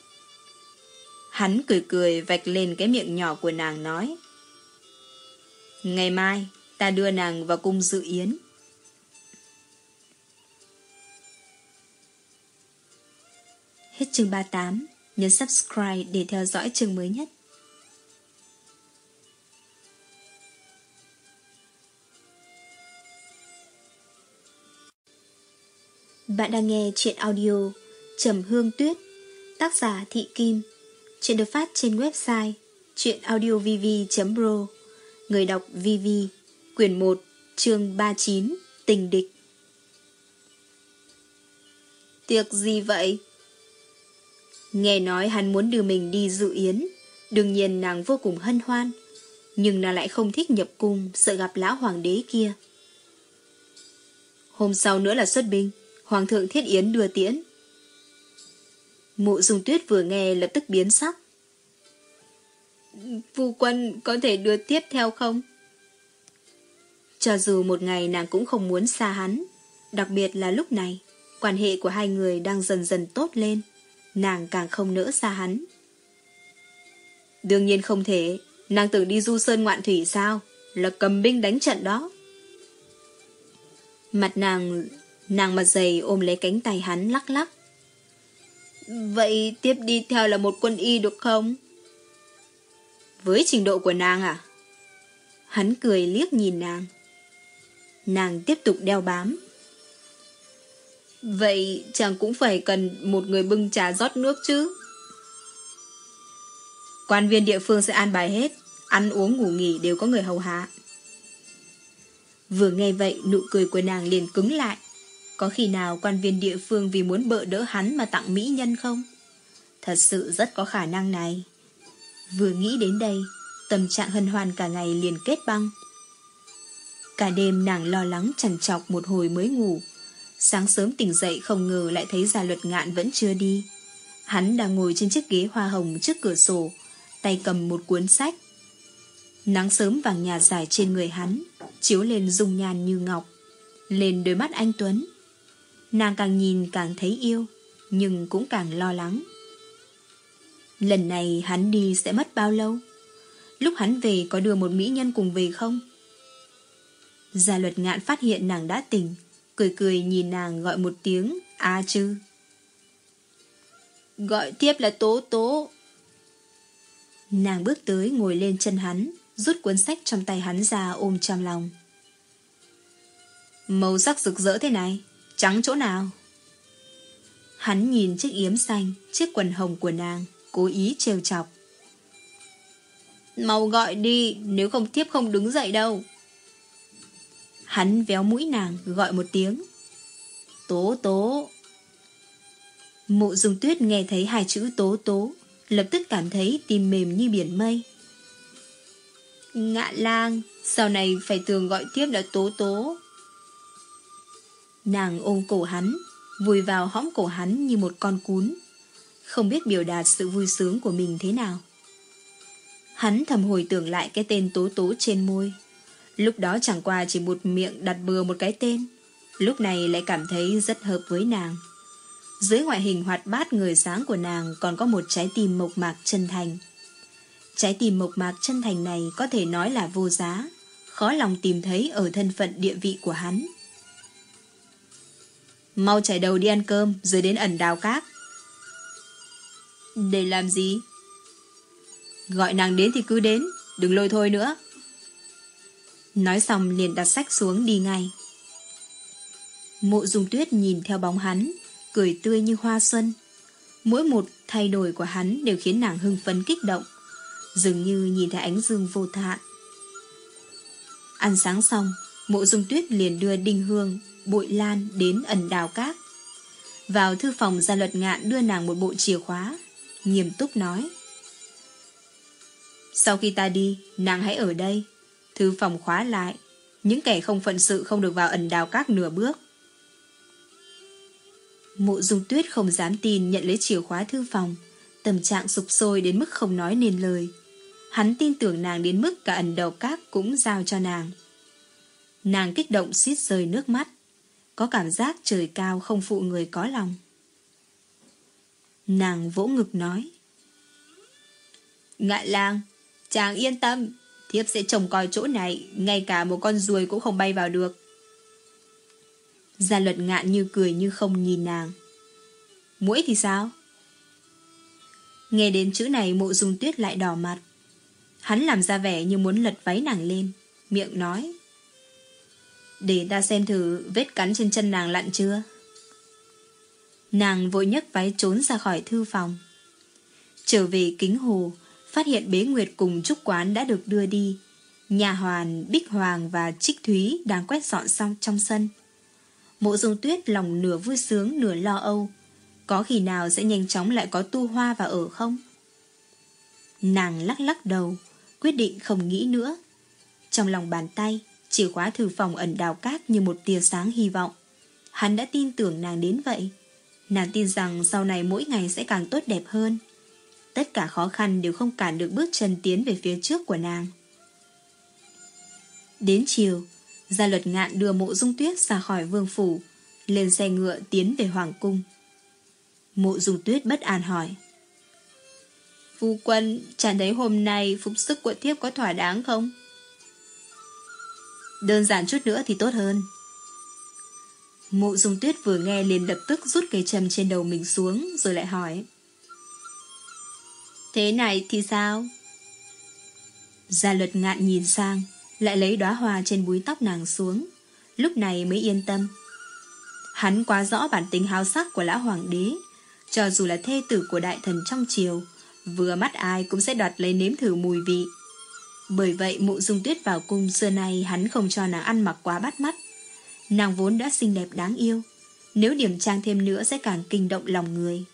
Hắn cười cười vạch lên cái miệng nhỏ của nàng nói. Ngày mai, ta đưa nàng vào cung dự yến. Hết chương 38, nhấn subscribe để theo dõi chương mới nhất. Bạn đang nghe chuyện audio Trầm Hương Tuyết Tác giả Thị Kim Chuyện được phát trên website chuyenaudiovv.pro Người đọc VV Quyển 1 chương 39 Tình địch Tiệc gì vậy? Nghe nói hắn muốn đưa mình đi dự yến Đương nhiên nàng vô cùng hân hoan Nhưng nàng lại không thích nhập cung Sợ gặp lão hoàng đế kia Hôm sau nữa là xuất binh Hoàng thượng Thiết Yến đưa tiễn. Mộ dung tuyết vừa nghe lập tức biến sắc. Phu quân có thể đưa tiếp theo không? Cho dù một ngày nàng cũng không muốn xa hắn, đặc biệt là lúc này, quan hệ của hai người đang dần dần tốt lên, nàng càng không nỡ xa hắn. Đương nhiên không thể, nàng tưởng đi du sơn ngoạn thủy sao, là cầm binh đánh trận đó. Mặt nàng, nàng mặt dày ôm lấy cánh tay hắn lắc lắc. Vậy tiếp đi theo là một quân y được không? Với trình độ của nàng à? Hắn cười liếc nhìn nàng. Nàng tiếp tục đeo bám. Vậy chàng cũng phải cần một người bưng trà rót nước chứ? Quan viên địa phương sẽ an bài hết, ăn uống ngủ nghỉ đều có người hầu hạ. Vừa nghe vậy nụ cười của nàng liền cứng lại. Có khi nào quan viên địa phương vì muốn bợ đỡ hắn mà tặng mỹ nhân không? Thật sự rất có khả năng này. Vừa nghĩ đến đây, tâm trạng hân hoan cả ngày liền kết băng. Cả đêm nàng lo lắng chằn chọc một hồi mới ngủ. Sáng sớm tỉnh dậy không ngờ lại thấy gia luật ngạn vẫn chưa đi. Hắn đang ngồi trên chiếc ghế hoa hồng trước cửa sổ, tay cầm một cuốn sách. Nắng sớm vàng nhà dài trên người hắn, chiếu lên dung nhan như ngọc, lên đôi mắt anh Tuấn. Nàng càng nhìn càng thấy yêu, nhưng cũng càng lo lắng. Lần này hắn đi sẽ mất bao lâu? Lúc hắn về có đưa một mỹ nhân cùng về không? Gia luật ngạn phát hiện nàng đã tỉnh, cười cười nhìn nàng gọi một tiếng, a chư. Gọi tiếp là tố tố. Nàng bước tới ngồi lên chân hắn, rút cuốn sách trong tay hắn ra ôm trong lòng. Màu sắc rực rỡ thế này, trắng chỗ nào? Hắn nhìn chiếc yếm xanh, chiếc quần hồng của nàng, cố ý trêu chọc. Mau gọi đi, nếu không tiếp không đứng dậy đâu. Hắn véo mũi nàng, gọi một tiếng. Tố tố. Mộ dung tuyết nghe thấy hai chữ tố tố, lập tức cảm thấy tim mềm như biển mây. Ngạ lang, sau này phải thường gọi tiếp là tố tố. Nàng ôm cổ hắn, vùi vào hõm cổ hắn như một con cún. Không biết biểu đạt sự vui sướng của mình thế nào. Hắn thầm hồi tưởng lại cái tên tố tố trên môi. Lúc đó chẳng qua chỉ một miệng đặt bừa một cái tên. Lúc này lại cảm thấy rất hợp với nàng. Dưới ngoại hình hoạt bát người sáng của nàng còn có một trái tim mộc mạc chân thành. Trái tim mộc mạc chân thành này có thể nói là vô giá, khó lòng tìm thấy ở thân phận địa vị của hắn. Mau chạy đầu đi ăn cơm rồi đến ẩn đào cát. Để làm gì? Gọi nàng đến thì cứ đến, đừng lôi thôi nữa. Nói xong liền đặt sách xuống đi ngay. Mộ dung tuyết nhìn theo bóng hắn, cười tươi như hoa xuân. Mỗi một thay đổi của hắn đều khiến nàng hưng phấn kích động, dường như nhìn thấy ánh dương vô thhạn. Ăn sáng xong, mộ dung tuyết liền đưa Đinh Hương, Bội Lan đến ẩn đào cát. Vào thư phòng gia luật ngạn đưa nàng một bộ chìa khóa, nghiêm túc nói. Sau khi ta đi, nàng hãy ở đây. Thư phòng khóa lại. Những kẻ không phận sự không được vào ẩn đào các nửa bước. Mộ dung tuyết không dám tin nhận lấy chìa khóa thư phòng. Tâm trạng sụp sôi đến mức không nói nên lời. Hắn tin tưởng nàng đến mức cả ẩn đầu các cũng giao cho nàng. Nàng kích động xít rơi nước mắt. Có cảm giác trời cao không phụ người có lòng. Nàng vỗ ngực nói. Ngại lang, Chàng yên tâm, thiếp sẽ trông coi chỗ này, ngay cả một con ruồi cũng không bay vào được. Gia luật ngạn như cười như không nhìn nàng. Mũi thì sao? Nghe đến chữ này mộ dung tuyết lại đỏ mặt. Hắn làm ra vẻ như muốn lật váy nàng lên, miệng nói. Để ta xem thử vết cắn trên chân nàng lặn chưa. Nàng vội nhấc váy trốn ra khỏi thư phòng. Trở về kính hồ, phát hiện bế nguyệt cùng trúc quán đã được đưa đi. Nhà hoàn, Bích Hoàng và Trích Thúy đang quét dọn xong trong sân. Mộ dung tuyết lòng nửa vui sướng nửa lo âu. Có khi nào sẽ nhanh chóng lại có tu hoa và ở không? Nàng lắc lắc đầu, quyết định không nghĩ nữa. Trong lòng bàn tay, chìa khóa thư phòng ẩn đào cát như một tia sáng hy vọng. Hắn đã tin tưởng nàng đến vậy. Nàng tin rằng sau này mỗi ngày sẽ càng tốt đẹp hơn. Tất cả khó khăn đều không cản được bước chân tiến về phía trước của nàng. Đến chiều, Gia luật ngạn đưa mộ dung tuyết ra khỏi vương phủ, lên xe ngựa tiến về Hoàng Cung. Mộ dung tuyết bất an hỏi. Phu quân, chẳng thấy hôm nay phục sức của thiếp có thỏa đáng không? Đơn giản chút nữa thì tốt hơn. Mộ dung tuyết vừa nghe liền lập tức rút cây châm trên đầu mình xuống rồi lại hỏi. Thế này thì sao? Gia luật ngạn nhìn sang, lại lấy đóa hoa trên búi tóc nàng xuống, lúc này mới yên tâm. Hắn quá rõ bản tính háo sắc của lão hoàng đế, cho dù là thê tử của đại thần trong triều, vừa mắt ai cũng sẽ đoạt lấy nếm thử mùi vị. Bởi vậy mụ dung tuyết vào cung xưa nay hắn không cho nàng ăn mặc quá bắt mắt. Nàng vốn đã xinh đẹp đáng yêu, nếu điểm trang thêm nữa sẽ càng kinh động lòng người.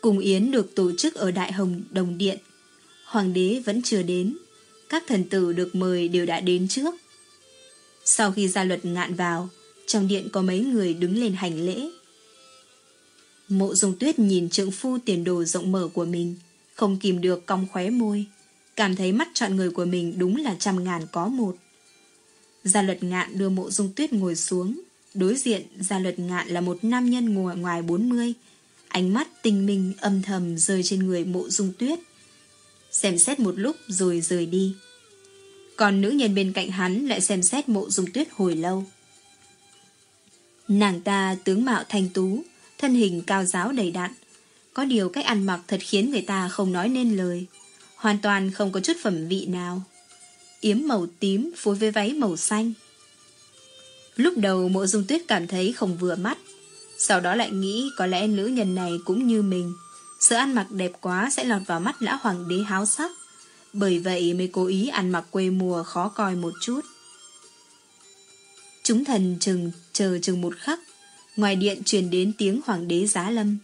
Cung Yến được tổ chức ở Đại Hồng Đồng Điện. Hoàng đế vẫn chưa đến. Các thần tử được mời đều đã đến trước. Sau khi gia luật ngạn vào, trong điện có mấy người đứng lên hành lễ. Mộ dung tuyết nhìn trượng phu tiền đồ rộng mở của mình, không kìm được cong khóe môi, cảm thấy mắt chọn người của mình đúng là trăm ngàn có một. Gia luật ngạn đưa mộ dung tuyết ngồi xuống, đối diện gia luật ngạn là một nam nhân ngồi ngoài 40, ánh mắt tinh minh âm thầm rơi trên người mộ dung tuyết. Xem xét một lúc rồi rời đi. Còn nữ nhân bên cạnh hắn lại xem xét mộ dung tuyết hồi lâu. Nàng ta tướng mạo thanh tú, thân hình cao giáo đầy đặn. Có điều cách ăn mặc thật khiến người ta không nói nên lời. Hoàn toàn không có chút phẩm vị nào. Yếm màu tím phối với váy màu xanh. Lúc đầu mộ dung tuyết cảm thấy không vừa mắt. Sau đó lại nghĩ có lẽ nữ nhân này cũng như mình. Sự ăn mặc đẹp quá sẽ lọt vào mắt lão hoàng đế háo sắc. Bởi vậy mới cố ý ăn mặc quê mùa khó coi một chút. Chúng thần chừng chờ chừng một khắc, ngoài điện truyền đến tiếng hoàng đế giá lâm.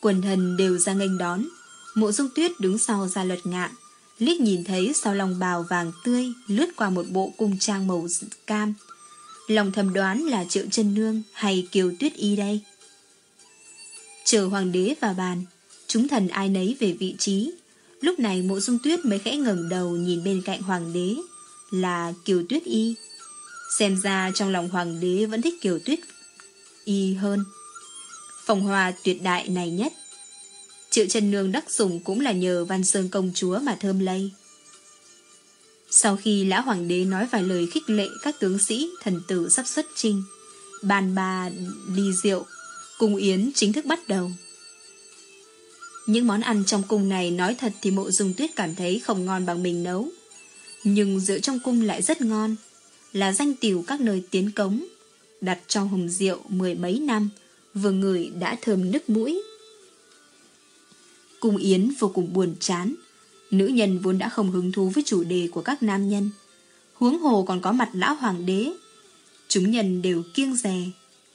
Quần thần đều ra nghênh đón, mộ dung tuyết đứng sau ra luật ngạn, liếc nhìn thấy sau lòng bào vàng tươi lướt qua một bộ cung trang màu cam. Lòng thầm đoán là triệu chân nương hay kiều tuyết y đây. Chờ hoàng đế và bàn, chúng thần ai nấy về vị trí. Lúc này mộ dung tuyết mới khẽ ngẩng đầu nhìn bên cạnh hoàng đế là kiều tuyết y. Xem ra trong lòng hoàng đế vẫn thích kiều tuyết y hơn. Phòng hòa tuyệt đại này nhất. Triệu chân nương đắc sủng cũng là nhờ văn sơn công chúa mà thơm lây. Sau khi lão hoàng đế nói vài lời khích lệ các tướng sĩ thần tử sắp xuất trinh, bàn bà ly rượu, cung yến chính thức bắt đầu. Những món ăn trong cung này nói thật thì mộ dung tuyết cảm thấy không ngon bằng mình nấu. Nhưng rượu trong cung lại rất ngon, là danh tiểu các nơi tiến cống, đặt trong hồng rượu mười mấy năm, vừa ngửi đã thơm nức mũi. Cung Yến vô cùng buồn chán, nữ nhân vốn đã không hứng thú với chủ đề của các nam nhân. Huống hồ còn có mặt lão hoàng đế. Chúng nhân đều kiêng rè,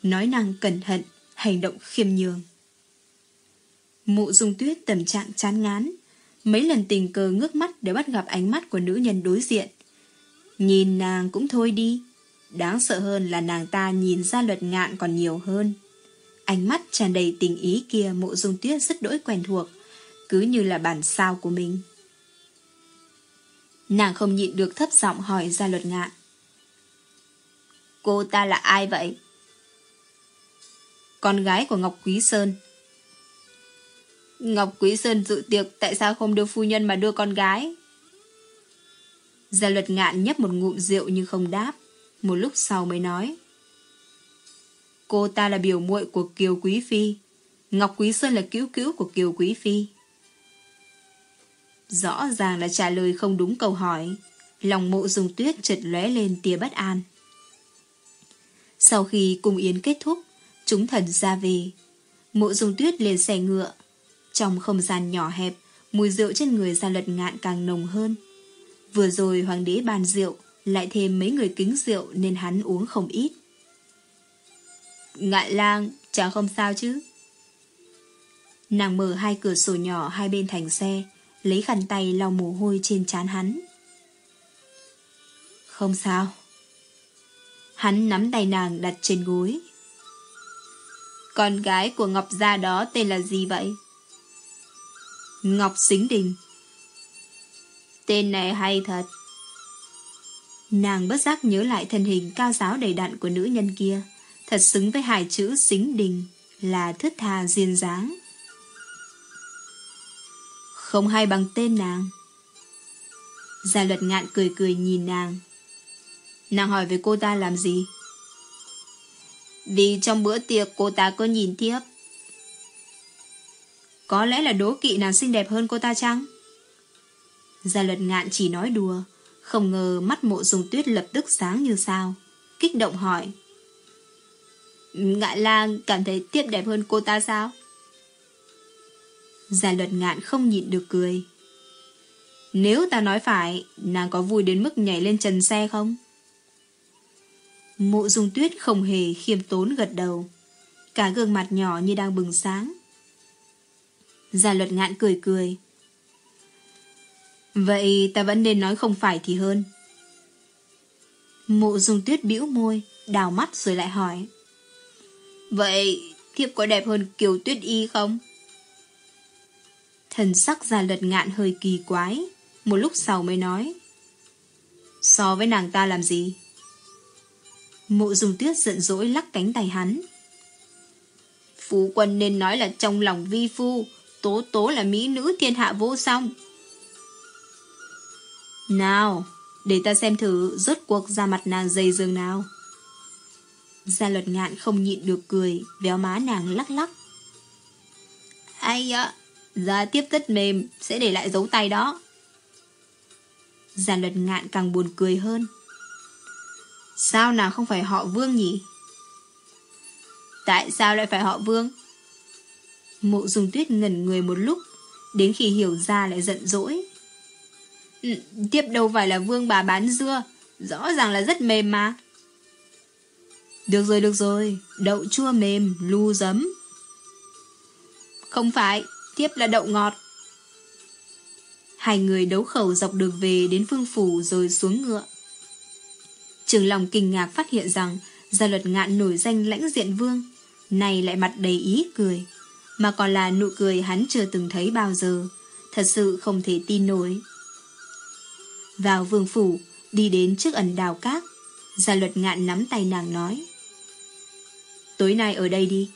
nói năng cẩn thận, hành động khiêm nhường. Mụ dung tuyết tầm trạng chán ngán, mấy lần tình cờ ngước mắt để bắt gặp ánh mắt của nữ nhân đối diện. Nhìn nàng cũng thôi đi, đáng sợ hơn là nàng ta nhìn ra luật ngạn còn nhiều hơn. Ánh mắt tràn đầy tình ý kia mộ dung tuyết rất đỗi quen thuộc, cứ như là bản sao của mình. Nàng không nhịn được thấp giọng hỏi ra luật ngạn. Cô ta là ai vậy? Con gái của Ngọc Quý Sơn. Ngọc Quý Sơn dự tiệc, tại sao không đưa phu nhân mà đưa con gái? Gia luật ngạn nhấp một ngụm rượu nhưng không đáp. Một lúc sau mới nói. Cô ta là biểu muội của Kiều Quý Phi. Ngọc Quý Sơn là cứu cứu của Kiều Quý Phi. Rõ ràng là trả lời không đúng câu hỏi. Lòng mộ dùng tuyết chợt lóe lên tia bất an. Sau khi cung yến kết thúc, chúng thần ra về. Mộ dùng tuyết lên xe ngựa. Trong không gian nhỏ hẹp, mùi rượu trên người gia luật ngạn càng nồng hơn. Vừa rồi hoàng đế bàn rượu, lại thêm mấy người kính rượu nên hắn uống không ít. Ngại lang, chẳng không sao chứ. Nàng mở hai cửa sổ nhỏ hai bên thành xe, lấy khăn tay lau mồ hôi trên trán hắn. Không sao. Hắn nắm tay nàng đặt trên gối, Con gái của Ngọc Gia đó tên là gì vậy? Ngọc Xính Đình. Tên này hay thật. Nàng bất giác nhớ lại thân hình cao giáo đầy đặn của nữ nhân kia, thật xứng với hai chữ Xính Đình là thướt tha duyên dáng. Không hay bằng tên nàng. Gia luật ngạn cười cười nhìn nàng. Nàng hỏi về cô ta làm gì? Vì trong bữa tiệc cô ta có nhìn tiếp. Có lẽ là đố kỵ nàng xinh đẹp hơn cô ta chăng? Gia luật ngạn chỉ nói đùa, không ngờ mắt mộ dùng tuyết lập tức sáng như sao. Kích động hỏi. Ngạn lang cảm thấy tiếp đẹp hơn cô ta sao? Gia luật ngạn không nhịn được cười. Nếu ta nói phải, nàng có vui đến mức nhảy lên trần xe không? Mộ dung tuyết không hề khiêm tốn gật đầu. Cả gương mặt nhỏ như đang bừng sáng. Gia luật ngạn cười cười. Vậy ta vẫn nên nói không phải thì hơn. Mộ dung tuyết bĩu môi, đào mắt rồi lại hỏi. Vậy thiếp có đẹp hơn kiều tuyết y không? Thần sắc già luật ngạn hơi kỳ quái, một lúc sau mới nói. So với nàng ta làm gì? Mộ dùng tuyết giận dỗi lắc cánh tay hắn. Phú quân nên nói là trong lòng vi phu, tố tố là mỹ nữ thiên hạ vô song. Nào, để ta xem thử rốt cuộc ra mặt nàng dây dương nào. Gia luật ngạn không nhịn được cười, véo má nàng lắc lắc. Ai ạ, gia tiếp rất mềm, sẽ để lại dấu tay đó. Giàn luật ngạn càng buồn cười hơn. Sao nàng không phải họ vương nhỉ? Tại sao lại phải họ vương? Mộ dùng tuyết ngẩn người một lúc, đến khi hiểu ra lại giận dỗi. Ừ, tiếp đâu phải là vương bà bán dưa, rõ ràng là rất mềm mà. Được rồi, được rồi, đậu chua mềm, lu giấm. Không phải, tiếp là đậu ngọt. Hai người đấu khẩu dọc đường về đến phương phủ rồi xuống ngựa. Trường lòng kinh ngạc phát hiện rằng gia luật ngạn nổi danh lãnh diện vương, này lại mặt đầy ý cười, mà còn là nụ cười hắn chưa từng thấy bao giờ, thật sự không thể tin nổi. Vào vương phủ, đi đến trước ẩn đào cát, gia luật ngạn nắm tay nàng nói. Tối nay ở đây đi.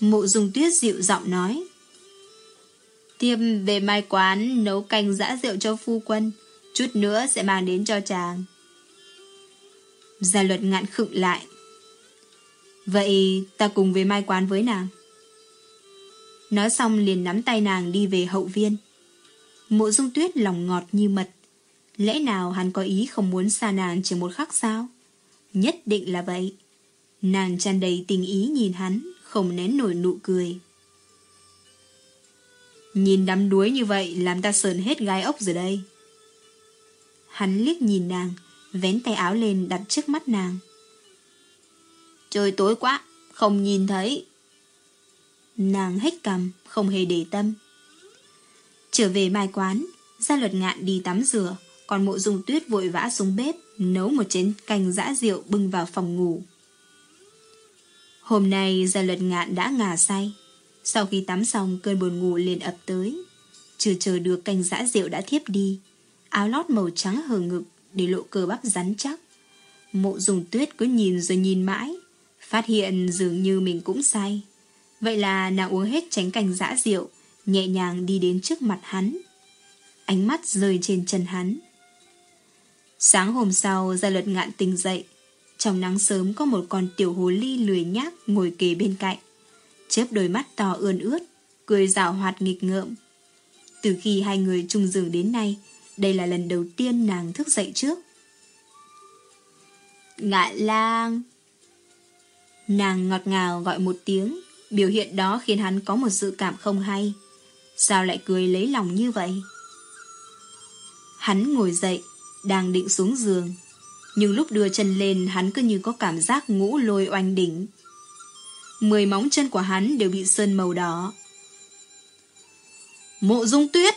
Mộ dung tuyết dịu giọng nói. Tiêm về mai quán nấu canh dã rượu cho phu quân, chút nữa sẽ mang đến cho chàng. Gia luật ngạn khựng lại. Vậy ta cùng về mai quán với nàng. Nói xong liền nắm tay nàng đi về hậu viên. Mộ dung tuyết lòng ngọt như mật. Lẽ nào hắn có ý không muốn xa nàng chỉ một khắc sao? Nhất định là vậy. Nàng tràn đầy tình ý nhìn hắn, không nén nổi nụ cười. Nhìn đắm đuối như vậy làm ta sờn hết gai ốc rồi đây. Hắn liếc nhìn nàng, vén tay áo lên đặt trước mắt nàng. Trời tối quá, không nhìn thấy. Nàng hết cầm, không hề để tâm. Trở về mai quán, gia luật ngạn đi tắm rửa, còn mộ dung tuyết vội vã xuống bếp, nấu một chén canh dã rượu bưng vào phòng ngủ. Hôm nay gia luật ngạn đã ngà say. Sau khi tắm xong cơn buồn ngủ liền ập tới. Chưa chờ được canh giã rượu đã thiếp đi. Áo lót màu trắng hở ngực để lộ cơ bắp rắn chắc. Mộ dùng tuyết cứ nhìn rồi nhìn mãi, phát hiện dường như mình cũng say. Vậy là nàng uống hết tránh canh giã rượu, nhẹ nhàng đi đến trước mặt hắn. Ánh mắt rơi trên chân hắn. Sáng hôm sau, gia luật ngạn tỉnh dậy. Trong nắng sớm có một con tiểu hồ ly lười nhác ngồi kề bên cạnh. Chớp đôi mắt to ươn ướt, cười rào hoạt nghịch ngợm. Từ khi hai người chung giường đến nay, đây là lần đầu tiên nàng thức dậy trước. Ngại lang. Nàng ngọt ngào gọi một tiếng, biểu hiện đó khiến hắn có một dự cảm không hay. Sao lại cười lấy lòng như vậy? Hắn ngồi dậy, đang định xuống giường. Nhưng lúc đưa chân lên hắn cứ như có cảm giác ngũ lôi oanh đỉnh. Mười móng chân của hắn đều bị sơn màu đỏ. Mộ dung tuyết!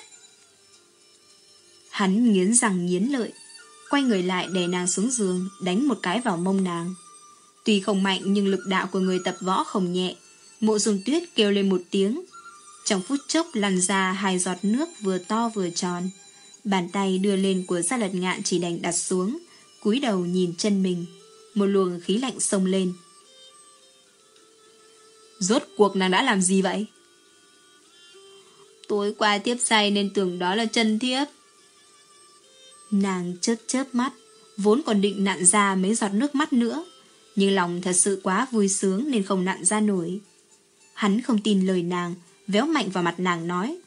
Hắn nghiến răng nghiến lợi, quay người lại đè nàng xuống giường, đánh một cái vào mông nàng. Tuy không mạnh nhưng lực đạo của người tập võ không nhẹ. Mộ dung tuyết kêu lên một tiếng. Trong phút chốc lăn ra hai giọt nước vừa to vừa tròn. Bàn tay đưa lên của gia lật ngạn chỉ đành đặt xuống, cúi đầu nhìn chân mình. Một luồng khí lạnh sông lên. Rốt cuộc nàng đã làm gì vậy? Tối qua tiếp say nên tưởng đó là chân thiếp. Nàng chớp chớp mắt, vốn còn định nặn ra mấy giọt nước mắt nữa, nhưng lòng thật sự quá vui sướng nên không nặn ra nổi. Hắn không tin lời nàng, véo mạnh vào mặt nàng nói.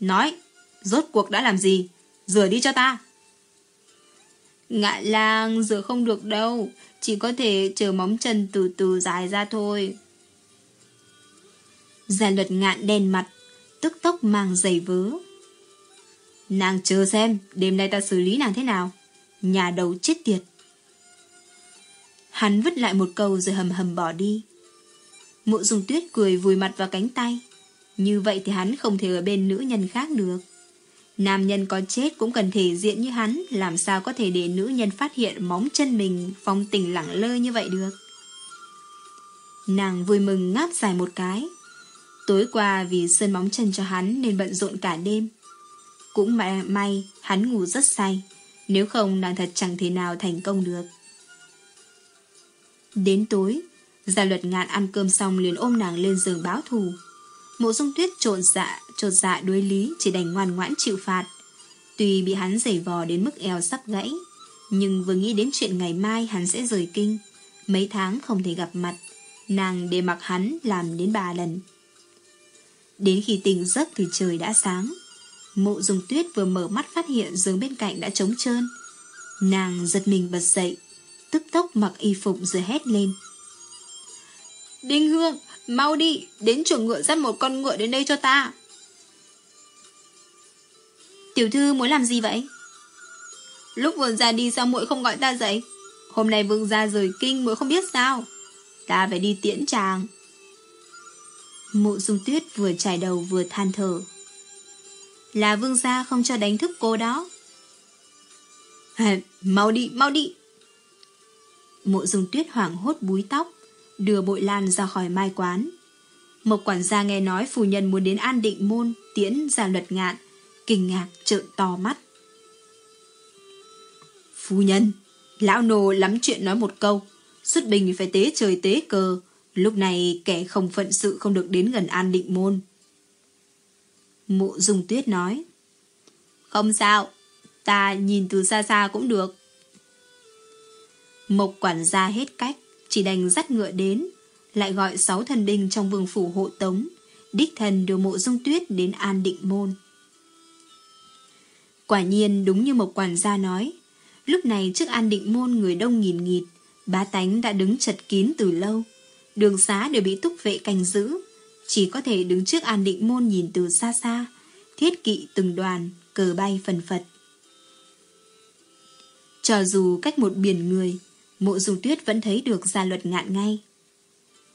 Nói, rốt cuộc đã làm gì? Rửa đi cho ta. Ngạ lang rửa không được đâu, chỉ có thể chờ móng chân từ từ dài ra thôi. Gia luật ngạn đen mặt, tức tốc mang giày vớ. Nàng chờ xem, đêm nay ta xử lý nàng thế nào. Nhà đầu chết tiệt. Hắn vứt lại một câu rồi hầm hầm bỏ đi. Mộ dùng tuyết cười vùi mặt vào cánh tay. Như vậy thì hắn không thể ở bên nữ nhân khác được. Nam nhân có chết cũng cần thể diện như hắn, làm sao có thể để nữ nhân phát hiện móng chân mình phong tình lẳng lơ như vậy được. Nàng vui mừng ngáp dài một cái. Tối qua vì sơn móng chân cho hắn nên bận rộn cả đêm. Cũng may, may hắn ngủ rất say, nếu không nàng thật chẳng thể nào thành công được. Đến tối, Gia luật ngạn ăn cơm xong liền ôm nàng lên giường báo thù. Mộ dung tuyết trộn dạ, trột dạ đối lý chỉ đành ngoan ngoãn chịu phạt. Tuy bị hắn giày vò đến mức eo sắp gãy, nhưng vừa nghĩ đến chuyện ngày mai hắn sẽ rời kinh, mấy tháng không thể gặp mặt, nàng để mặc hắn làm đến ba lần. Đến khi tỉnh giấc thì trời đã sáng. Mộ dung tuyết vừa mở mắt phát hiện giường bên cạnh đã trống trơn. Nàng giật mình bật dậy, tức tốc mặc y phục rồi hét lên. Đinh Hương, mau đi, đến chuồng ngựa dắt một con ngựa đến đây cho ta. Tiểu thư muốn làm gì vậy? Lúc vương gia đi sao muội không gọi ta dậy? Hôm nay vương gia rời kinh muội không biết sao? Ta phải đi tiễn chàng. Mộ dung tuyết vừa trải đầu vừa than thở. Là vương gia không cho đánh thức cô đó. À, <laughs> mau đi, mau đi. Mộ dung tuyết hoảng hốt búi tóc đưa bội lan ra khỏi mai quán. Mộc quản gia nghe nói phu nhân muốn đến an định môn, tiễn ra luật ngạn, kinh ngạc trợn to mắt. Phu nhân, lão nô lắm chuyện nói một câu, xuất bình phải tế trời tế cờ, lúc này kẻ không phận sự không được đến gần an định môn. Mộ dung tuyết nói, không sao, ta nhìn từ xa xa cũng được. Mộc quản gia hết cách, chỉ đành dắt ngựa đến, lại gọi sáu thần binh trong vương phủ hộ tống, đích thần đưa mộ dung tuyết đến an định môn. Quả nhiên đúng như một quản gia nói, lúc này trước an định môn người đông nghìn nghịt, bá tánh đã đứng chật kín từ lâu, đường xá đều bị túc vệ canh giữ, chỉ có thể đứng trước an định môn nhìn từ xa xa, thiết kỵ từng đoàn, cờ bay phần phật. Cho dù cách một biển người, Mộ dung tuyết vẫn thấy được gia luật ngạn ngay.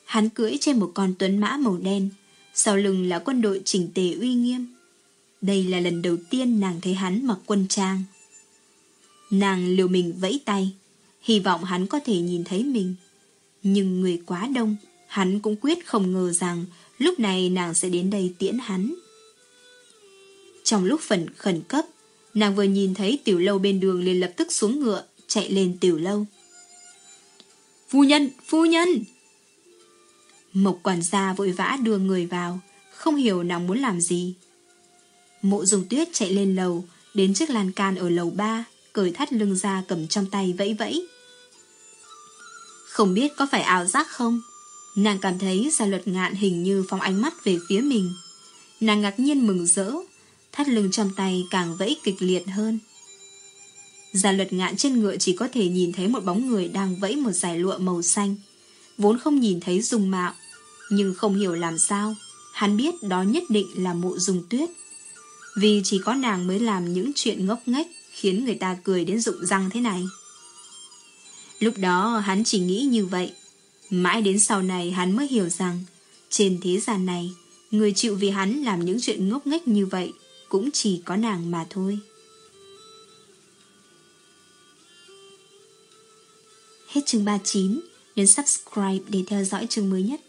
Hắn cưỡi trên một con tuấn mã màu đen, sau lưng là quân đội chỉnh tề uy nghiêm. Đây là lần đầu tiên nàng thấy hắn mặc quân trang. Nàng liều mình vẫy tay, hy vọng hắn có thể nhìn thấy mình. Nhưng người quá đông, hắn cũng quyết không ngờ rằng lúc này nàng sẽ đến đây tiễn hắn. Trong lúc phần khẩn cấp, nàng vừa nhìn thấy tiểu lâu bên đường liền lập tức xuống ngựa, chạy lên tiểu lâu. Phu nhân, phu nhân! Mộc quản gia vội vã đưa người vào, không hiểu nàng muốn làm gì. Mộ dùng tuyết chạy lên lầu, đến chiếc lan can ở lầu ba, cởi thắt lưng ra cầm trong tay vẫy vẫy. Không biết có phải ảo giác không? Nàng cảm thấy gia luật ngạn hình như phóng ánh mắt về phía mình. Nàng ngạc nhiên mừng rỡ, thắt lưng trong tay càng vẫy kịch liệt hơn. Gia luật ngạn trên ngựa chỉ có thể nhìn thấy một bóng người đang vẫy một dải lụa màu xanh. Vốn không nhìn thấy dung mạo, nhưng không hiểu làm sao. Hắn biết đó nhất định là mộ dung tuyết. Vì chỉ có nàng mới làm những chuyện ngốc nghếch khiến người ta cười đến rụng răng thế này. Lúc đó hắn chỉ nghĩ như vậy. Mãi đến sau này hắn mới hiểu rằng trên thế gian này, người chịu vì hắn làm những chuyện ngốc nghếch như vậy cũng chỉ có nàng mà thôi. Hết chương 39, nhấn subscribe để theo dõi chương mới nhất.